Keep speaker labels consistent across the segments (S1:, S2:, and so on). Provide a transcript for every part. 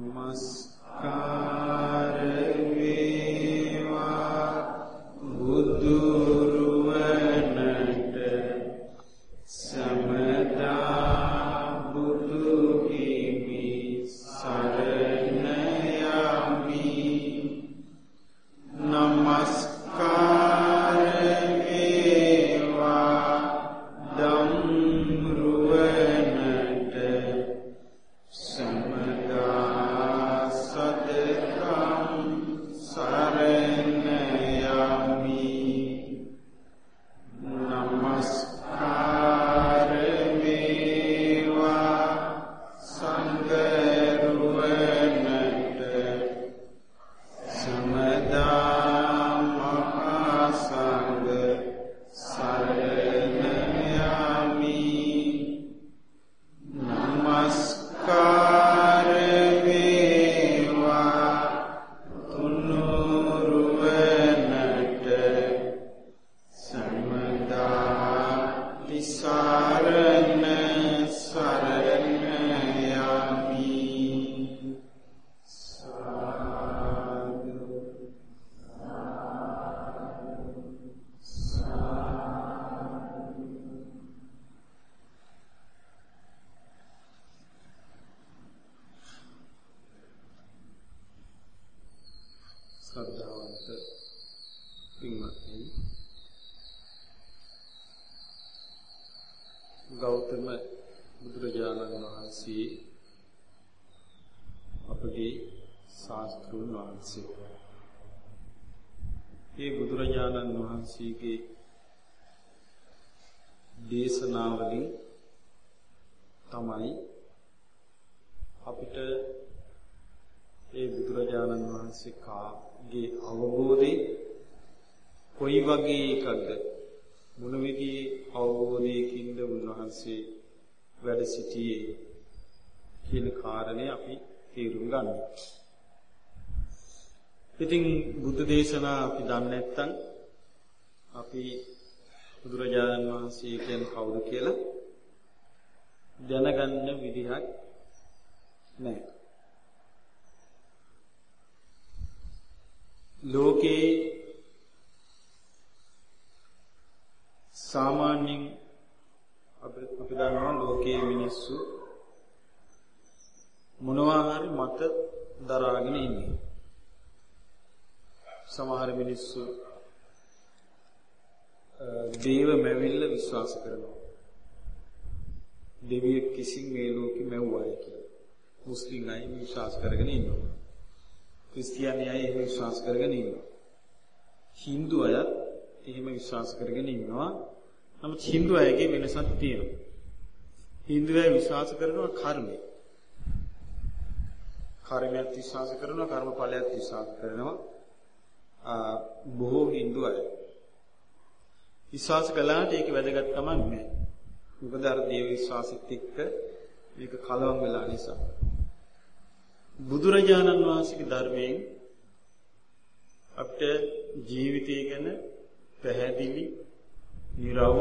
S1: Namaste. Gautama බුදුරජාණන් වහන්සේ අපගේ ශාස්ත්‍රුන් වහන්සේ. මේ බුදුරජාණන් වහන්සේගේ දේශනාවලින් තමයි අපිට ඒ බුදුරජාණන් වහන්සේ කාගේ අවබෝධය කොයි වගේ එකක්ද මොන විදිහේ අවබෝධයකින්ද උන්වහන්සේ වැඩ සිටියේ කියන කාරණේ අපි තේරුම් ගන්න. ඉතින් බුද්ධ දේශනා අපි දන්නේ නැත්නම් අපි බුදුරජාණන් වහන්සේ කියන්නේ කවුද කියලා දැනගන්න විදිහක් නැහැ. ලෝකේ සාමාන්‍යයෙන් අපි අපි දන්නවා ලෝකයේ මිනිස්සු මොනවා හරි මත දරාගෙන ඉන්නේ. සමහර මිනිස්සු දේව මැවිල්ල විශ්වාස කරනවා. දෙවියෙක් කිසිම මේ ලෝකෙ මැව්වායි කියලා. මුස්ලිම් අය විශ්වාස කරගෙන ඉන්නවා. ක්‍රිස්තියානි අය එහෙම විශ්වාස කරගෙන ඉන්නවා. Hindu අයත් එහෙම විශ්වාස කරගෙන ඉන්නවා. නමුත් Hindu අයගේ වෙනසක් තියෙනවා. Hindu අය විශ්වාස කරනවා කර්මය. කර්මයක් විශ්වාස කරනවා කර්මඵලයක් විශ්වාස කරනවා. බොහෝ Hindu අය. විශ්වාස කළාට ඒක වැදගත්කමක් නැහැ. මොකද අර දේව විශ්වාසෙත් එක්ක මේක කලවම් වෙලා නිසා. බුදුරජාණන් වහන්සේගේ ධර්මයෙන් අපිට ජීවිතය ගැන පැහැදිලි, නිරව,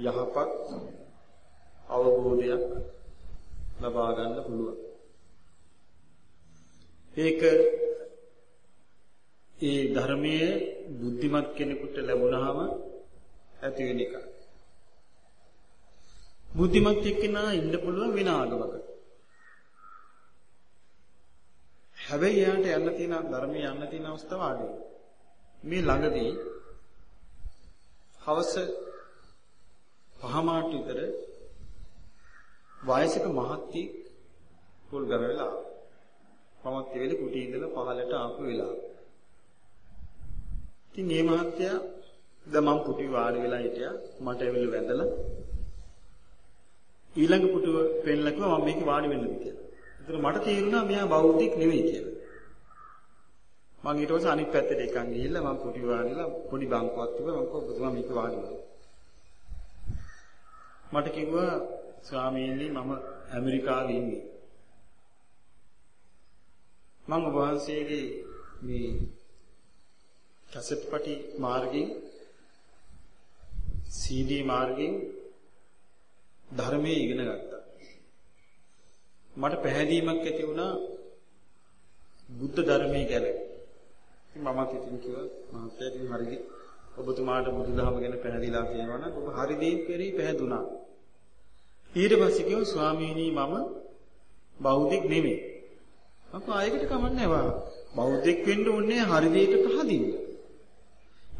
S1: යහපත් අවබෝධයක් ලබා ගන්න පුළුවන්. ඒක ඒ ධර්මයේ බුද්ධිමත් කෙනෙකුට ලැබුණාම ඇති වෙන එකක්. බුද්ධිමත් එක්කෙනා ඉන්න පුළුවන් වෙන ආගමක. හැබැයි එයාට යන්න තියෙන ධර්මයේ යන්න තියෙන අවස්ථාව අඩුයි. මේ ළඟදී හවස පහමාට විතර වයසක මහත්තියෙක් පොල් ගරවලා මමත් ඒ වෙලේ කුටි ඉඳලා පහලට ආපු වෙලාව. ඉතින් මේ මහත්තයා දැන් මම කුටි වාඩි වෙලා හිටියා මට ඇවිල්ලා වැඳලා ඊළඟ පුටුව පෙන්ලා කිව්වා මම මේකේ වාඩි වෙන්නද කියලා. ඒතර මට තේරුණා මෙයා බෞද්ධෙක් නෙවෙයි කියලා. මම ඊට පස්සේ අනිත් පැත්තට එකන් ගිහිල්ලා මම කුටි වාඩිලා පොඩි බංකුවක් තිබ්බා මම කිව්වා ඔබතුමා මේක වාඩි වෙන්න. මට කිව්වා ස්වාමීනි මම ඇමරිකාවේ ඉන්නේ. මම ඔබ වහන්සේගේ මේ කැසට් පටි මාර්ගයෙන් CD මාර්ගයෙන් ධර්මයේ ඉගෙන ගත්තා. මට පැහැදීමක් ඇති වුණා බුද්ධ ධර්මයේ ගැන. ඉතින් මමත් ඉතින් කිව්වා මහත්තයා ඉතින් හරිද ඔබතුමාට බුදුදහම ගැන පැහැදිලා තියෙනවා නම් ඔබ හරි දේ කෙරෙහි පැහැදුනා. ඊට පස්සේ කිව්වා ස්වාමීනි මම බෞද්ධෙක් නෙමෙයි. අප ආයකට කමන්නේ නැහැ බෞද්ධෙක් වෙන්න ඕනේ හරි දෙයට පහදින්න.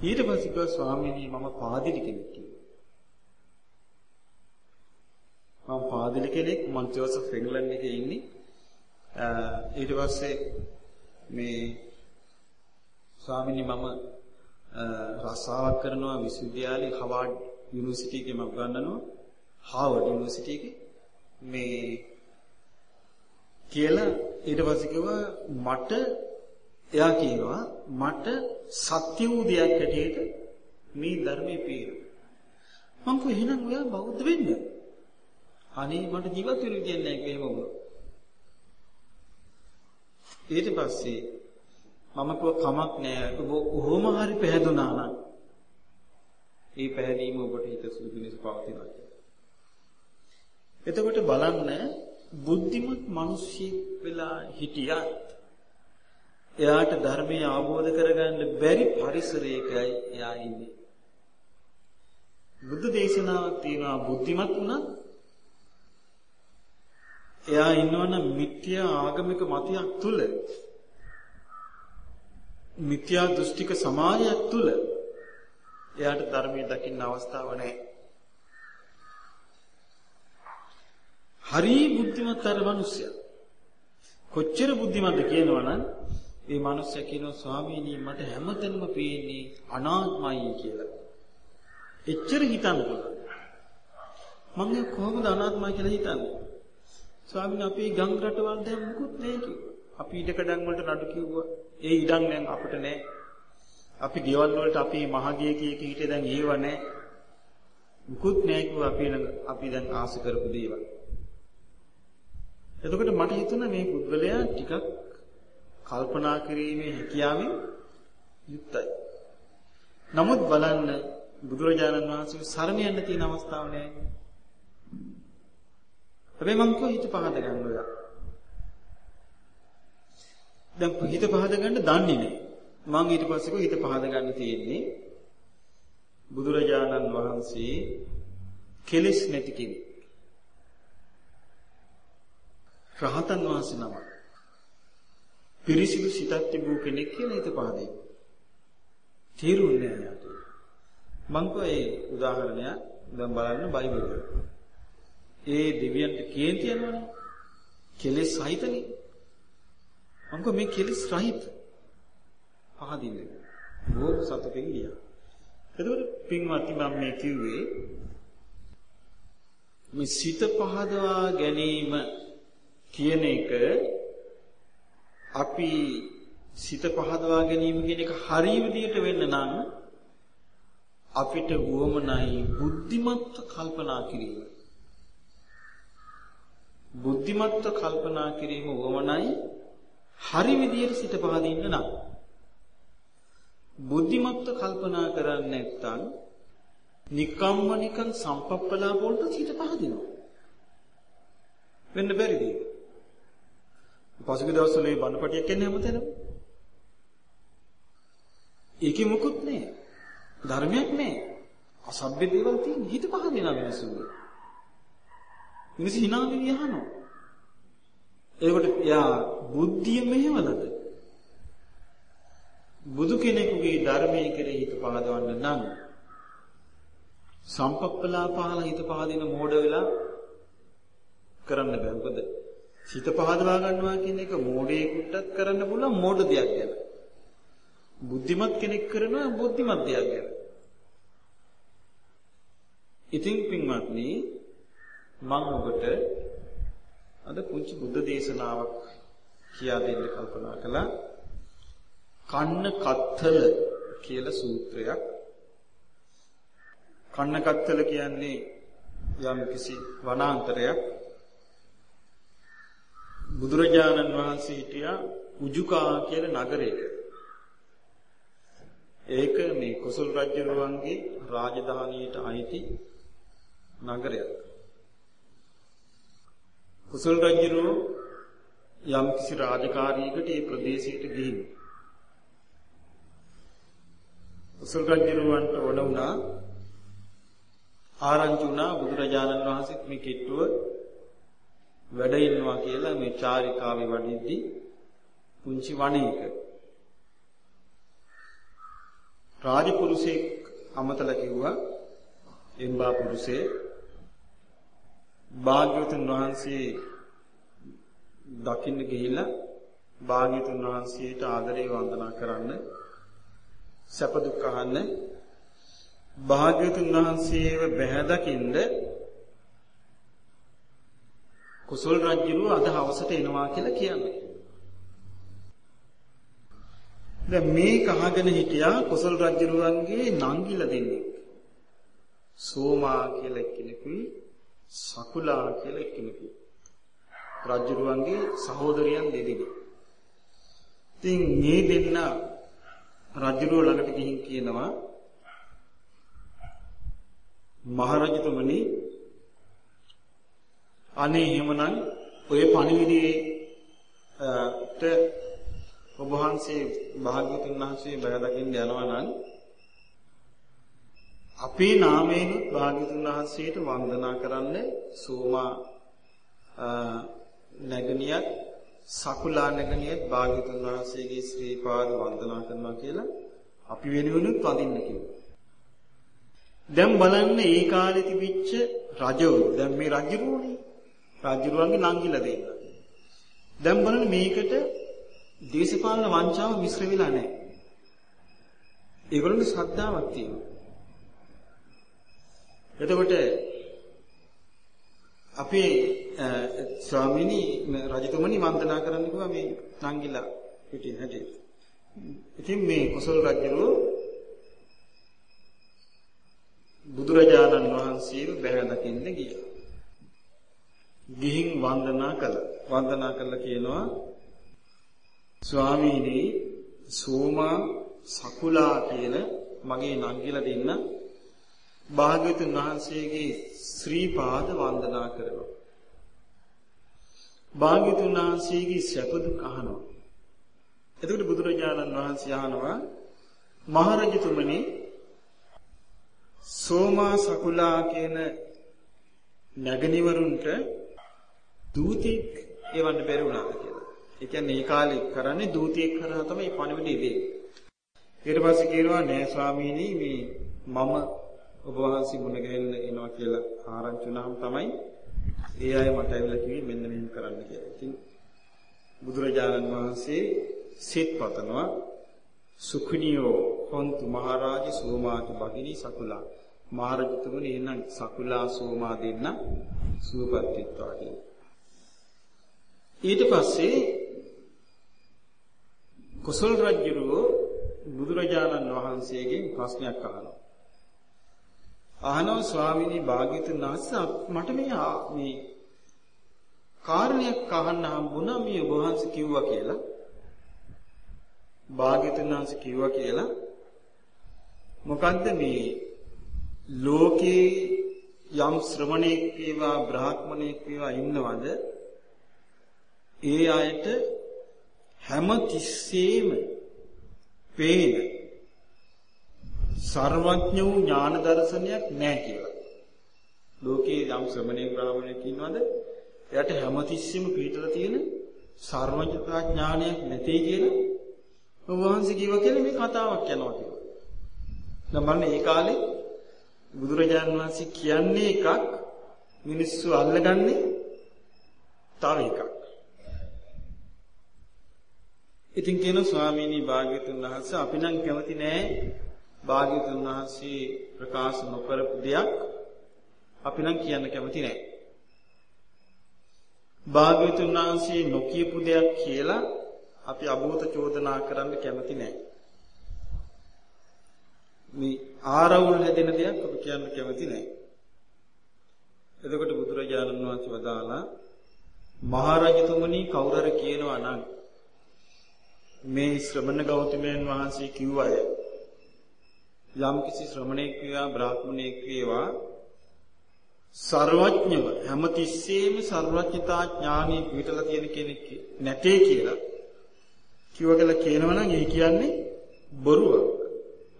S1: ඊට පස්සේ කිව්වා ස්වාමීනි මම පාදිලි කෙනෙක් කියලා. මම පාදිලි කෙනෙක් මම ජෝසප් ඉංග්ලන්ඩ් එකේ ඉන්නේ. ඊට පස්සේ මේ ස්වාමීනි මම රස්සාවක් කරනවා විශ්වවිද්‍යාලේ හවාඩ් යුනිවර්සිටි එකේ මම ගන්නනවා හාවර්ඩ් යුනිවර්සිටි එකේ මේ කියලා ඊට පස්සේ කිව්වා මට එයා කියනවා මට සත්‍ය වූ දෙයක් හැටියට මේ ධර්මයේ පේනවා. මං කිව්වා එහෙනම් ඔයා බෞද්ධ වෙන්න. අනේ මට ජීවත් වෙන්න විදියක් නැහැ එහෙම වුණා. ඊට පස්සේ මම කිව්ව කමක් නෑ ඔබ කොහොම හරි පැහැදුනා නම් ඒ පැහැදීම ඔබට හිත සුදු ලෙස පවතිනවා එතකොට බලන්න බුද්ධිමත් මිනිස්සෙක් වෙලා හිටියත් එයාට ධර්මය අවබෝධ කරගන්න බැරි පරිසරයකයි එයා ඉන්නේ. බුද්ධ දේශනාවක් තියෙනවා බුද්ධිමත් වුණත් එයා ඉන්නවනම් මිත්‍යා ආගමික මතයක් තුල මිත්‍යා දෘෂ්ටික සමාජයක් තුල එයාට ධර්මයේ දකින්න අවස්ථාවක් නැහැ. හරි බුද්ධිමත් අර මිනිස්සයා. කොච්චර බුද්ධිමත්ද කියනවනම් මේ මිනිස්සයා කියනවා ස්වාමීනි මට හැමතැනම පේන්නේ අනාත්මයි කියලා. එච්චර හිතන්න පුළුවන්. මම කොහොමද අනාත්මයි කියලා හිතන්නේ? ස්වාමීන් අපි ගම් රටවල් දැන් මුකුත් නැහැ කිව්වා. අපි ඉඩකඩම් වලට නඩු කිව්වා. ඒ ඉඩම් දැන් අපිට නැහැ. අපි ගෙවල් වලට අපි මහගිය කී කීට දැන් ඒව නැහැ. මුකුත් නැහැ කිව්වා අපි ළඟ අපි දැන් ආස කරපු දේවල්. එතකොට මට හිතුණා මේ පුද්ගලයා ටිකක් කල්පනා කිරීමේ හැකියාවෙන් යුක්තයි. නමුත් බලන්න බුදුරජාණන් වහන්සේ සරණ යන්න තියෙන අවස්ථාව නෑ. හැබැයි මං කෝ හිත පහද ගන්න ඔයා. දැන් හිත පහද ගන්න දන්නේ නෑ. මං ඊට පස්සේ කෝ හිත පහද ගන්න තියෙන්නේ බුදුරජාණන් වහන්සේ කෙලෙස් නැති කෙනෙක්. රහතන් වහන්සේ නම. පිරිසිදු සිතක් තිබූ කෙනෙක් කියලා හිත පහදේ. තේරුන්නේ නැහැ යාට. මං කෝ ඒ උදාහරණය දැන් බලන්න බයිබලයේ. ඒ දෙවියන්ට කේන්ති යනවනේ. කෙලෙස් සහිතනේ. මං කෝ මේ කෙලෙස් රහිත. පහදින්නේ. බොහොම සතුටින් ගියා. එතකොට පින්වත්නි මම මේ කිව්වේ මේ සිත පහදවා ගැනීම කියන එක අපි සිත පහදවා ගැනීම කියන එක හරිය විදිහට වෙන්න නම් අපිට උවමනයි බුද්ධිමත්ව කල්පනා කිරීම. බුද්ධිමත්ව කල්පනා කිරීම උවමනයි හරි විදිහට සිත පහදින්න නම්. බුද්ධිමත්ව කල්පනා කරන්නේ නැත්නම් නිකම්ම නිකන් සම්පප්පලා වලට සිත පහදිනවා. වෙන්න බැරිද? පසුගිය දවස්වල මේ බණපටියක් එන්නේ හැමතැනම. ඒකේ මොකුත් නෑ. ධර්මයක් නෑ. අසභ්‍ය දේවල් තියෙන හිත පහ දෙනා මිනිස්සුන්ගේ. මිනිස්සු hina වෙවි අහනවා. ඒකට යා බුද්ධිය මෙහෙවලද? බුදු කෙනෙකුගේ ධර්මයේ කෙරෙහි හිත පහදවන්න නම් සම්පප්පලා පහල හිත පහදින මෝඩ වෙලා කරන්න බෑ. මොකද සිත පහදවා ගන්නවා කියන එක මෝඩයෙකුටත් කරන්න පුළුවන් මෝඩ දෙයක් ගැන. බුද්ධිමත් කෙනෙක් කරනවා බුද්ධිමත් දෙයක් ගැන. ඉතින් පින්වත්නි මම ඔබට අද පුංචි බුද්ධ දේශනාවක් කියා දෙන්න කල්පනා කළා. කන්න කත්තල කියලා සූත්‍රයක්. කන්න කත්තල කියන්නේ යම් කිසි වනාන්තරයක් බුදුරජාණන් වහන්සේ හිටියා උජුකා කියලා නගරයක. ඒක මේ කුසල් රජුරුවන්ගේ රාජධානියට අයිති නගරයක්. කුසල් රජුරෝ යම් කිසි රාජකාරියකට ඒ ප්‍රදේශයට ගිහින් කුසල් රජුරවන්ට ඕන වුණා. ආරංචි වුණා බුදුරජාණන් වහන්සේත් මේ කිට්ටුව වැඩ ඉන්නවා කියලා මේ චාරිකාවේ වඩිද්දී පුංචි වණේක රාජපුරුෂයෙක් අමතලා කිව්වා එම්බා පුරුෂේ භාග්‍යවතුන් වහන්සේ දකින්න ගිහිල්ලා භාග්‍යවතුන් වහන්සේට ආදරේ වන්දනා කරන්න සැප දුක් අහන්න භාග්‍යවතුන් වහන්සේව බැහැ දකින්ද කුසල් රජුව අද හවසට එනවා කියලා කියන්නේ. දැන් මේ කහගෙන හිටියා කුසල් රජුරුවන්ගේ නංගිලා දෙන්නේ. සෝමා කියලා කෙනෙකුයි සකුලා කියලා කෙනෙකුයි. රජුරුවන්ගේ සහෝදරයන් දෙදෙනෙක්. ඉතින් මේ දෙන්න රජුරුව ළඟට ගිහින් කියනවා මහරජතුමනි අනේ එහෙමනම් ඔය පණිවිඩයේට ඔබ වහන්සේ භාග්‍යවතුන් වහන්සේ බය දකින්න යනවා නම් අපේ නාමයෙන් භාග්‍යවතුන් වහන්සේට වන්දනා කරන්න සෝමා නැගණියත් සකුලා නැගණියත් භාග්‍යවතුන් වහන්සේගේ ශ්‍රී පාද වන්දනා කරනවා කියලා අපි වෙනුවෙනුත් වඳින්න කිව්වා. දැන් බලන්න ඒ කාලේ තිබිච්ච රජවරු දැන් මේ රජුරුවනේ රජුරුවන්ගේ නංගිලා දෙන්න. දැන් බලන්න මේකට දේශපාලන වංචාව මිශ්‍ර වෙලා නැහැ. ඒගොල්ලන්ට ශ්‍රද්ධාවක් තියෙනවා. එතකොට අපේ ස්වාමීනි රජතුමනි වන්දනා කරන්න කිව්වා මේ නංගිලා පිටින් හැටියට. ඉතින් මේ කුසල රජුරෝ බුදුරජාණන් වහන්සේව බැහැ දකින්න ගියා. ගිහින් වන්දනා කළා. වන්දනා කළා කියනවා ස්වාමීනි සෝමා සකුලා කියන මගේ නංගිලා දෙන්න භාග්‍යවතුන් වහන්සේගේ ශ්‍රී පාද වන්දනා කරනවා. භාග්‍යවතුන් වහන්සේගේ සැප දුක් අහනවා. එතකොට බුදුරජාණන් වහන්සේ අහනවා මහරජතුමනි සෝමා සකුලා කියන නැගණිවරුන්ට දූතෙක් එවන්න බැරි වුණාද කියලා. ඒ කියන්නේ මේ කාලේ කරන්නේ දූතෙක් කරා තමයි පණිවිඩය දෙන්නේ. ඊට පස්සේ කියනවා නෑ ස්වාමීනි මේ මම ඔබ වහන්සේ මුණ ගැහෙන්න එනවා කියලා ආරංචි වුණාම තමයි ඒ අය මට ඇවිල්ලා කිව්වේ මෙන්න මෙහෙම කරන්න කියලා. ඉතින් බුදුරජාණන් වහන්සේ සිත් පතනවා සුඛනියෝ හොන්තු මහරජ සෝමාතු භගිනී සකුලා මහරජතුමනි එහෙනම් සකුලා සෝමා දෙන්න සුවපත් වෙත්වා කියලා. ඊට පස්සේ කුසල් රජුරෝ බුදුරජාණන් වහන්සේගෙන් ප්‍රශ්නයක් අහනවා. අහනවා ස්වාමීනි භාග්‍යතුන් වහන්සේ මට මේ මේ කාරණයක් අහන්න හම්බුණා මේ ඔබ වහන්සේ කිව්වා කියලා. භාග්‍යතුන් වහන්සේ කිව්වා කියලා. මොකද්ද මේ ලෝකේ යම් ශ්‍රමණෙක් වේවා බ්‍රාහ්මණෙක් වේවා ඉන්නවද ඒ අයට හැම තිස්සෙම පේන සර්වඥ වූ ඥාන දර්ශනයක් නැහැ කියලා. ලෝකේ යම් ශ්‍රමණේ බ්‍රාහමණයෙක් ඉන්නවද? එයාට හැමතිස්සෙම පිටලා තියෙන සර්වඥතා ඥානයක් නැtei කියලා වහන්සේ කිව්වා කියලා මේ කතාවක් යනවා කියලා. දැන් බලන්න ඒ කාලේ බුදුරජාණන් වහන්සේ කියන්නේ එකක් මිනිස්සු අල්ලගන්නේ තව එකක්. ඉතින් කියන ස්වාමීනි භාග්‍යතුන් වහන්සේ අපි නම් කැමති නෑ භාග්‍යතුන් වහන්සේ ප්‍රකාශ නොකරපු දෙයක් අපි නම් කියන්න කැමති නෑ. භාග්‍යතුන් වහන්සේ නොකියපු දෙයක් කියලා අපි අභූත චෝදනා කරන්න කැමති නෑ. මේ ආරවුල් හැදෙන දෙයක් අපි කියන්න කැමති නෑ. එතකොට බුදුරජාණන් වහන්සේ වදාලා මහරජතුමනි කවුරු හරි කියනවා නම් මේ ශ්‍රමණ ගෞතමයන් වහන්සේ කිව්වය යම්කිසි ශ්‍රමණෙක් වේවා බ්‍රාහ්මණෙක් වේවා ਸਰවඥව හැමතිස්සෙම ਸਰවඥතා ඥානෙ පිටලා තියෙන කෙනෙක් නැtei කියලා කිව කියලා කියනවනම් ඒ කියන්නේ බොරුවක්.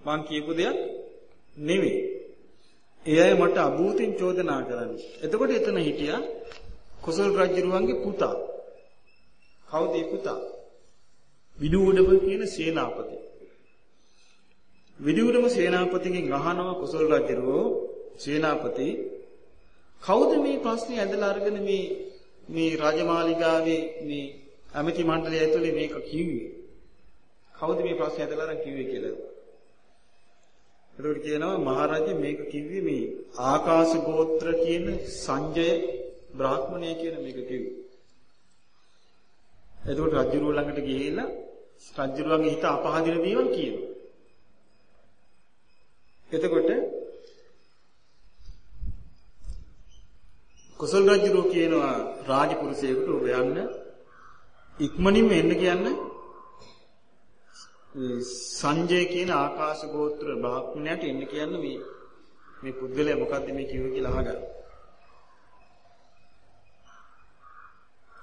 S1: මං කියපු දෙයක් නෙවෙයි. ඒ අය මට අභූතින් චෝදනා කරන්නේ. එතකොට එතන හිටියා කුසල් රජුරුවන්ගේ පුතා. කවුද පුතා? විදුඩම කියන සේනාපති. විදුඩම සේනාපතිගෙන් අහනවා කොසල් රජුරෝ සේනාපති කවුද මේ ප්‍රශ්නේ ඇදලා අරගෙන මේ මේ රාජමාලිගාවේ මේ ඇමති මණ්ඩලය ඇතුලේ මේක කිව්වේ? කවුද මේ ප්‍රශ්නේ ඇදලා අරන් කිව්වේ කියලා? එතකොට කියනවා මහරජා මේක කිව්වේ මේ ආකාශ ගෝත්‍ර කියන සංජය බ්‍රාහ්මණය කියන මේක කිව්වේ. එතකොට රජුරුව ළඟට ගිහිල්ලා රජුරුවන්ගේ හිත අපහදින දේවල් කියනවා. එතකොට කුසල රජුරෝ කියනවා රාජපුරුෂයෙකුට ඔබ යන්න ඉක්මනින්ම එන්න කියන්න සංජය කියන ආකාශ ගෝත්‍ර බ්‍රාහ්මණයට එන්න කියන්න මේ මේ පුද්ගලයා මොකද්ද මේ කිව්වේ කියලා අහගන්න.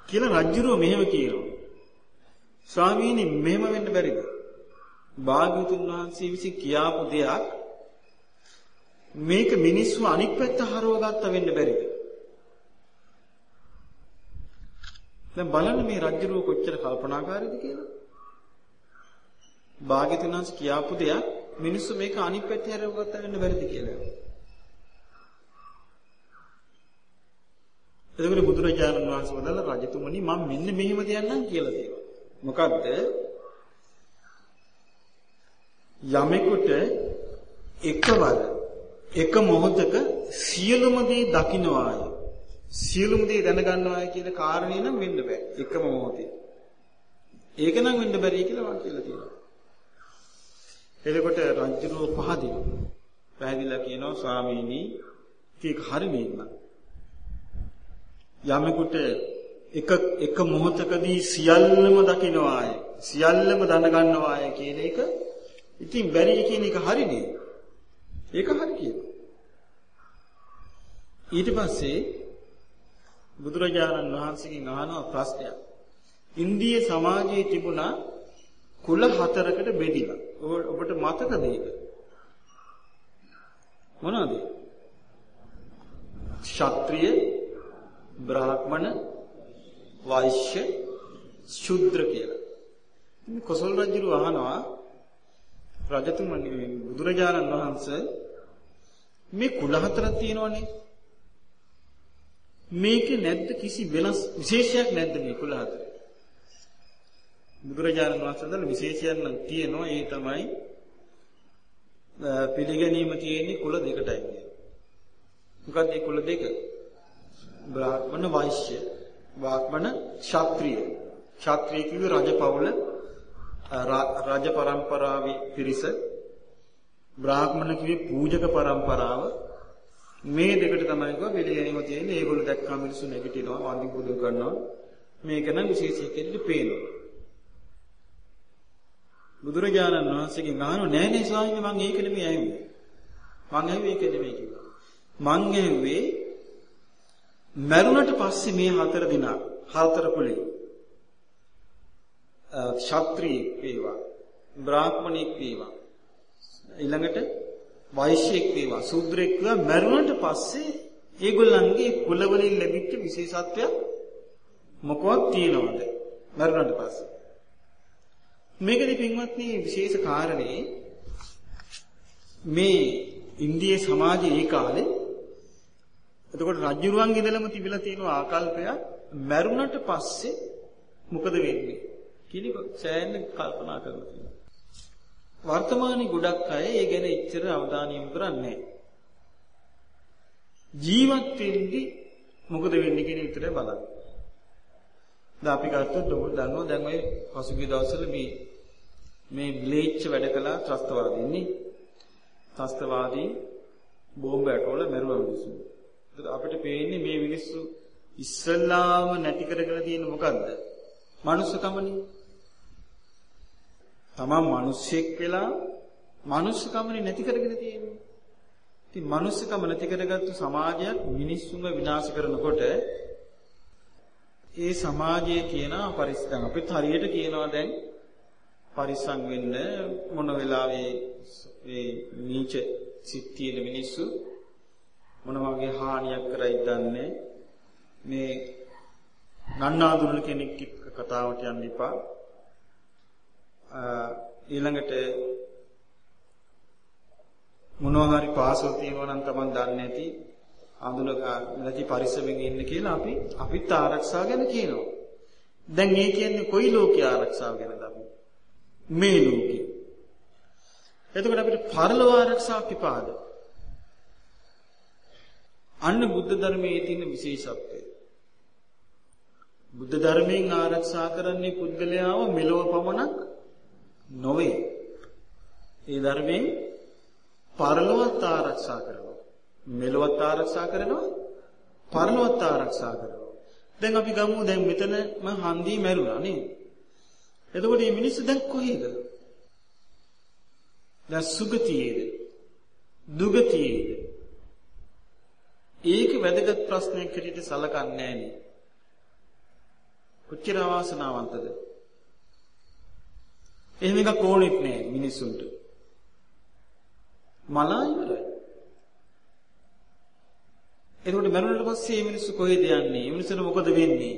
S1: කියලා රජුරෝ මෙහෙම කියනවා. ස්වාමීනි මෙහෙම වෙන්න බැරිද? භාග්‍යවතුන් වහන්සේ විසින් කියාපු දෙයක් මේක මිනිස්සු අනික් පැත්ත හරව ගත්ත වෙන්න බැරිද? දැන් බලන්න මේ රජුරෝ කොච්චර කල්පනාකාරීද කියලා. භාග්‍යතුන් වහන්සේ කියාපු දෙයක් මිනිස්සු මේක අනිත් පැත්තේ හැරව ගත්ත වෙන්න බැරිද කියලා. එතකොට බුදුරජාණන් වහන්සේ වදාළ රජතුමනි මම මෙන්න මෙහෙම දෙයන්නම් කියලා තියෙනවා. මොකද්ද? යමෙකුට එකවර එක මොහොතක සියලුම දේ දකින්නවාය. සියලුම දේ දැනගන්නවාය කියන කාරණේ නම් වෙන්න බෑ. එකම මොහොතේ. ඒක නම් වෙන්න බැරි කියලා වා කියලා තියෙනවා. එතකොට රජුරෝ පහදිනවා. පැහැදිලා කියනවා ස්වාමීනි ඒක හරි නේද? යමෙකුට එක එක මොහොතකදී සියල්ලම දකින්නවාය සියල්ලම දැනගන්නවාය කියන එක ඉතින් බැරි කියන එක හරි නේද? ඒක හරි කියනවා. ඊට පස්සේ බුදුරජාණන් වහන්සේගෙන් අහනවා ප්‍රශ්නයක්. ඉන්දිය සමාජයේ තිබුණා කුල හතරකට බෙදිලා. ඔබට මතකද ඒක? මොනවද? ක්ෂත්‍රිය, බ්‍රාහ්මණ, වෛශ්‍ය, ශුද්‍ර කියලා. ඉතින් කොසල් රජු අහනවා රජතුමනි බුදුරජාණන් වහන්සේ මේ කුල හතරක් තියෙනවනේ. මේකේ නැද්ද කිසි වෙනස් විශේෂයක් නැද්ද මේ කුල හතරේ? බුදුරජාණන් වහන්සේ දන්න විශේෂයක් නම් තියෙනවා ඒ තමයි පිළිගැනීම තියෙන්නේ කුල දෙකටයි කියන්නේ. මොකක්ද මේ කුල දෙක? බ්‍රාහ්මණ වෛශ්‍ය, බ්‍රාහ්මණ ක්ෂත්‍රිය. ක්ෂත්‍රිය කිව්වේ රජපෞල රාජ පරම්පරාවේ පිරිස බ්‍රාහ්මණ කිව්වේ පූජක පරම්පරාව. මේ දෙකට තමයි කව පිළිගැනීම තියෙන්නේ. ඒගොල්ලෝ දැක්කම මිනිස්සු නැගිටිනවා වන්දි පුදු කරනවා. මේක නම් විශේෂයෙන්ද පේනවා. බුදුරජාණන් වහන්සේගෙන් අහනවා නෑ නේ ස්වාමීනි මං ඒක නෙමෙයි ඇහුවේ. මං ඇහුවේ ඒක නෙමෙයි කිව්වා. මං ඇහුවේ මරුණට පස්සේ මේ හතර දිනා හතර කුලේ ක්ෂත්‍රියෙක් වේවා බ්‍රාහ්මණෙක් වේවා ඊළඟට වෛශ්‍යෙක් වේවා ශූද්‍රෙක් වේවා මරුණට පස්සේ ඒගොල්ලන්ගේ කුලවලින් ලැබිච්ච විශේෂත්වයක් මොකවත් තියනවද? මරුණට පස්සේ. මේකදී පින්වත්නි විශේෂ කාරණේ මේ ඉන්දිය සමාජයේ ඒ කාලේ එතකොට රජුරුවන්ගේ ඉඳලම තිබිලා තියෙන ආකල්පයක් මරුණට පස්සේ මොකද වෙන්නේ? කියන සෑහෙන කල්පනා කරලා තියෙනවා. වර්තමානයේ ගොඩක් අය ඒ ගැන එච්චර අවධානය යොමු කරන්නේ නැහැ. ජීවත් වෙන්නේ මොකද වෙන්නේ කියන විතරයි බලන්නේ. දැන් අපි ගත්තොත් ඔබ දන්නවා දැන් ඔය පසුගිය දවස්වල මේ මේ බ්ලේච්ච වැඩ කළා ත්‍රස්තවාදීන්නේ. ත්‍රස්තවාදී බෝම්බ ඇටවල මැරුවා මිනිස්සු. ඒත් අපිට පේන්නේ මේ මිනිස්සු ඉස්සල්ලාම නැති කරගෙන තියෙන මොකද්ද? මනුස්සකමනේ. තමන් මිනිස්සෙක් වෙලා මනුස්සකමනේ නැති කරගෙන තියෙන්නේ. ඉතින් මනුස්සකම නැති කරගත්තු සමාජයක් මිනිස්සුන්ව විනාශ කරනකොට ඒ සමාජයේ කියන පරිස්සම් අපිත් හරියට කියනවා දැන් පරිස්සම් වෙන්න මොන වෙලාවේ මේ නීච සිත් තියෙන මිනිස්සු මොන වගේ හානියක් කරයිද දන්නේ මේ නන්නාඳුන කෙනෙක් එක්ක කතාවට යන්න එපා ඊළඟට මොනවා හරි පාසල් තියෙනවා නම් Taman දන්නේ නැති අඳුන නැති පරිස්සමෙන් ඉන්න කියලා අපි අපිත් ආරක්ෂා ගැන කියනවා. දැන් මේ කියන්නේ කොයි ලෝකයේ ආරක්ෂාව ගැනද අපි? මේ ලෝකේ. එතකොට අපිට පරලෝක ආරක්ෂාවක් ඉපාද? අන්න බුද්ධ ධර්මයේ තියෙන විශේෂත්වය. බුද්ධ ධර්මයෙන් ආරක්ෂා කරන්නේ පුද්ගලයාව මෙලොව පමණක් නොවේ. ඒ ධර්මයෙන් පරලොවත් ආරක්ෂා කරනවා. මෙලොවත් ආරක්ෂා කරනවා. පරලොවත් ආරක්ෂා කරනවා. දැන් අපි ගමු දැන් මෙතන මං හන්දියේ මැරුණා නේද? එතකොට මේ මිනිස්සු දැන් කොහේද? දැන් සුගතියේද? දුගතියේද? ඒක වැදගත් ප්‍රශ්නයක් හැටියට සලකන්නේ නැහැ කොච්චර අවාසනාවන්තද? එහෙම එකක් ඕනෙත් නෑ මිනිස්සුන්ට. මලා ඉවරයි. එතකොට මරුණට පස්සේ මේ මිනිස්සු කොහෙද යන්නේ? මේ මිනිස්සුන්ට මොකද වෙන්නේ?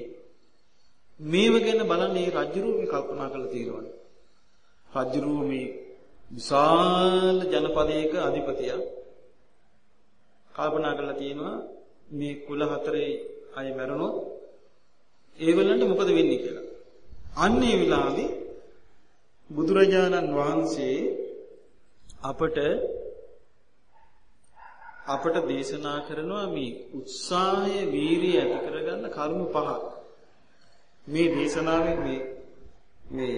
S1: මේව ගැන බලන්නේ රජුරු මේ කල්පනා කරලා තියෙනවා. රජුරු මේ විශාල ජනපදයක අධිපතියා කල්පනා කරලා තියෙනවා මේ කුල හතරේ අය මැරුණොත් ඒවලන්ට මොකද වෙන්නේ කියලා. අන්න ඒ වෙලාවේ බුදුරජාණන් වහන්සේ අපට අපට දේශනා කරනවා මේ උත්සාහය වීරිය ඇති කරගන්න කරුණු පහක්. මේ දේශනාවෙන් මේ මේ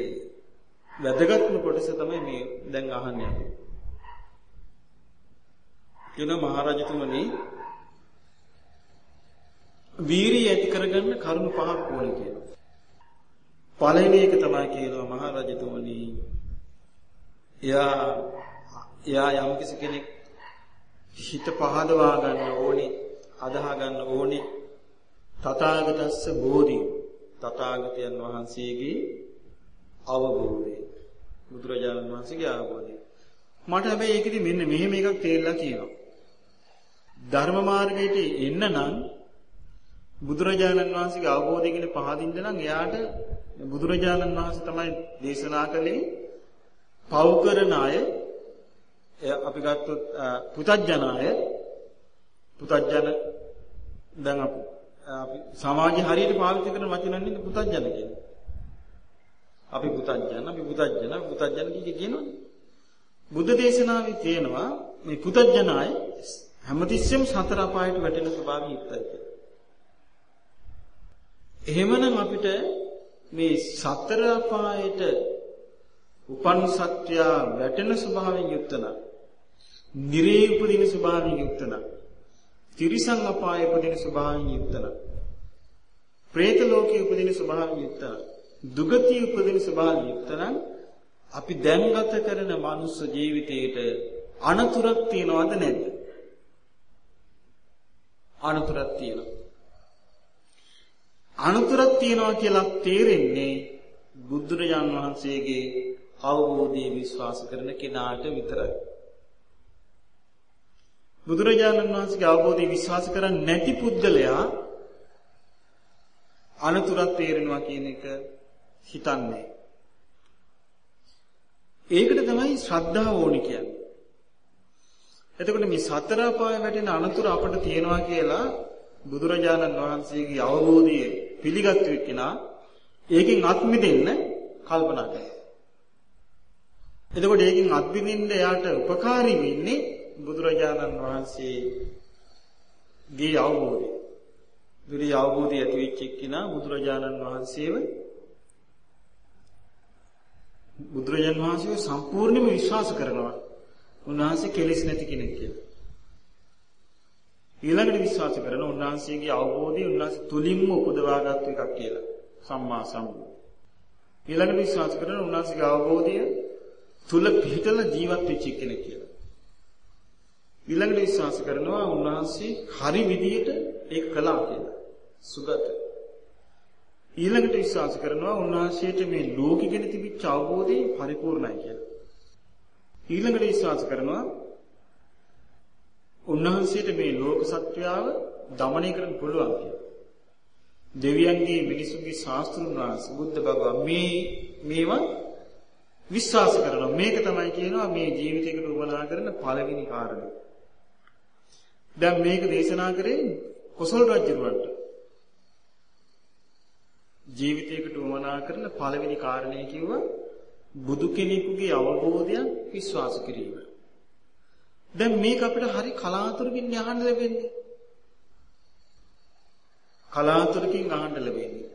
S1: වැදගත්ම කොටස තමයි මේ දැන් අහන්නේ අපි. කියන මහරජතුමනි වීරිය ඇති කරගන්න කරුණු පහක් ඕනේ කියලා. පළවෙනි එක තමයි කියනවා මහරජතුමනි. එයා එයා යම් කෙනෙක් හිත පහදවා ගන්න ඕනේ අදහ ගන්න ඕනේ තථාගතස්ස බෝධි තථාගතයන් වහන්සේගේ අවබෝධය. බුදුරජාණන් වහන්සේගේ අවබෝධය. මට හැබැයි ඒකෙදි මෙන්න මෙහෙම එකක් තේරලා කියනවා ධර්ම මාර්ගයට එන්න නම් බුදුරජාණන් වහන්සේගේ අවබෝධය ගැන පහදින්න නම් එයාට බුදුරජාණන් වහන්සේ තමයි දේශනා කළේ පව් කරන අය අපි ගත්තොත් පුතඥ අය පුතඥ දැන් අපි අපි සමාජයේ හරියට පාවිච්චි කරන වචන නේද පුතඥ කියන්නේ. අපි පුතඥ අපි පුතඥ පුතඥ කිය කියනවනේ. බුද්ධ දේශනාවේ තියෙනවා මේ පුතඥ අය හැමතිස්සෙම සතර අපායට වැටෙන ස්වභාවය යුක්තයි කියලා. එහෙමනම් අපිට මේ සතර අපායට උපන් සත්‍ය වැටෙන ස්වභාවයෙන් යුක්ත නම් නිරේ උපදින ස්වභාවයෙන් යුක්ත නම් තිරිසන් අපායේ උපදින ස්වභාවයෙන් යුක්ත නම් പ്രേත ලෝකයේ උපදින ස්වභාවයෙන් යුක්ත නම් දුගතිය උපදින ස්වභාවයෙන් යුක්ත නම් අපි දැන් ගත කරන මනුස්ස ජීවිතයේට අනතුරක් තියනවද නැද්ද? අනතුරක් තියෙනවා. අනතුරක් තියනවා කියලා තේරෙන්නේ බුදුරජාන් වහන්සේගේ අවබෝධය විශ්වාස කරන කෙනාට විතරයි. බුදුරජාණන් වහන්සේගේ අවබෝධය විශ්වාස කරන්නේ නැති පුද්ගලයා අනතුරක් තේරෙනවා කියන එක හිතන්නේ. ඒකට තමයි ශ්‍රද්ධාව ඕනි කියන්නේ. එතකොට මේ සතර අපාය වැටෙන අනතුර අපිට තියෙනවා කියලා බුදුරජාණන් වහන්සේගේ අවබෝධය පිළිගත් වෙකිනා ඒකෙන් අත් මිදෙන්න කල්පනා කරනවා. එතකොට ඒකෙන් අත් මිදෙන්න එයාට උපකාරී වෙන්නේ බුදුරජාණන් වහන්සේගේ අවබෝධය. දුරි අවබෝධය ඇති වෙච්ච එක්කිනා බුදුරජාණන් වහන්සේව බුදුරජාණන් වහන්සේව සම්පූර්ණයෙන්ම විශ්වාස කරනවා. උන්වහන්සේ කෙලෙස් නැති කෙනෙක් කියලා. ඊළඟට විශ්වාස කරන උන්වහන්සේගේ අවබෝධය උන්වහන්සේ තුලින්ම උපදවාගත් එකක් කියලා. සම්මා සම්බුද්ධ. ඊළඟට විශ්වාස කරන උන්වහන්සේගේ අවබෝධය තුල පිහිටලා ජීවත් වෙච්ච කෙනෙක් කියලා. ඊළඟට විශ්වාස කරනවා උන්වහන්සේ හරි විදියට ඒක කළා කියලා. සුගත. ඊළඟට විශ්වාස කරනවා උන්වහන්සේට මේ ලෝකෙ ගැන තිබිච්ච අවබෝධය පරිපූර්ණයි කියලා. ඊළඟට විශ්වාස කරනවා උන්වහන්සේට මේ ලෝක සත්‍යාව দমনය කරන්න පුළුවන් කියලා. දෙවියන්ගේ මිනිසුන්ගේ ශාස්ත්‍රුන් වහන්සේ බුද්ධ භගවන් මේ මේවා විශ්වාස කරනවා මේක තමයි කියනවා මේ ජීවිතයකට උවමනා කරන පළවෙනි කාරණය. දැන් මේක දේශනා කරේ කොසල් රජුන්ට. ජීවිතයකට උවමනා කරන පළවෙනි කාරණය කිව්වා බුදු කෙනෙකුගේ අවබෝධය විශ්වාස කිරීම. දැන් මේක අපිට හරි කලාතුරකින් යහන්න ලැබෙන්නේ. කලාතුරකින් අහන්න ලැබෙන්නේ.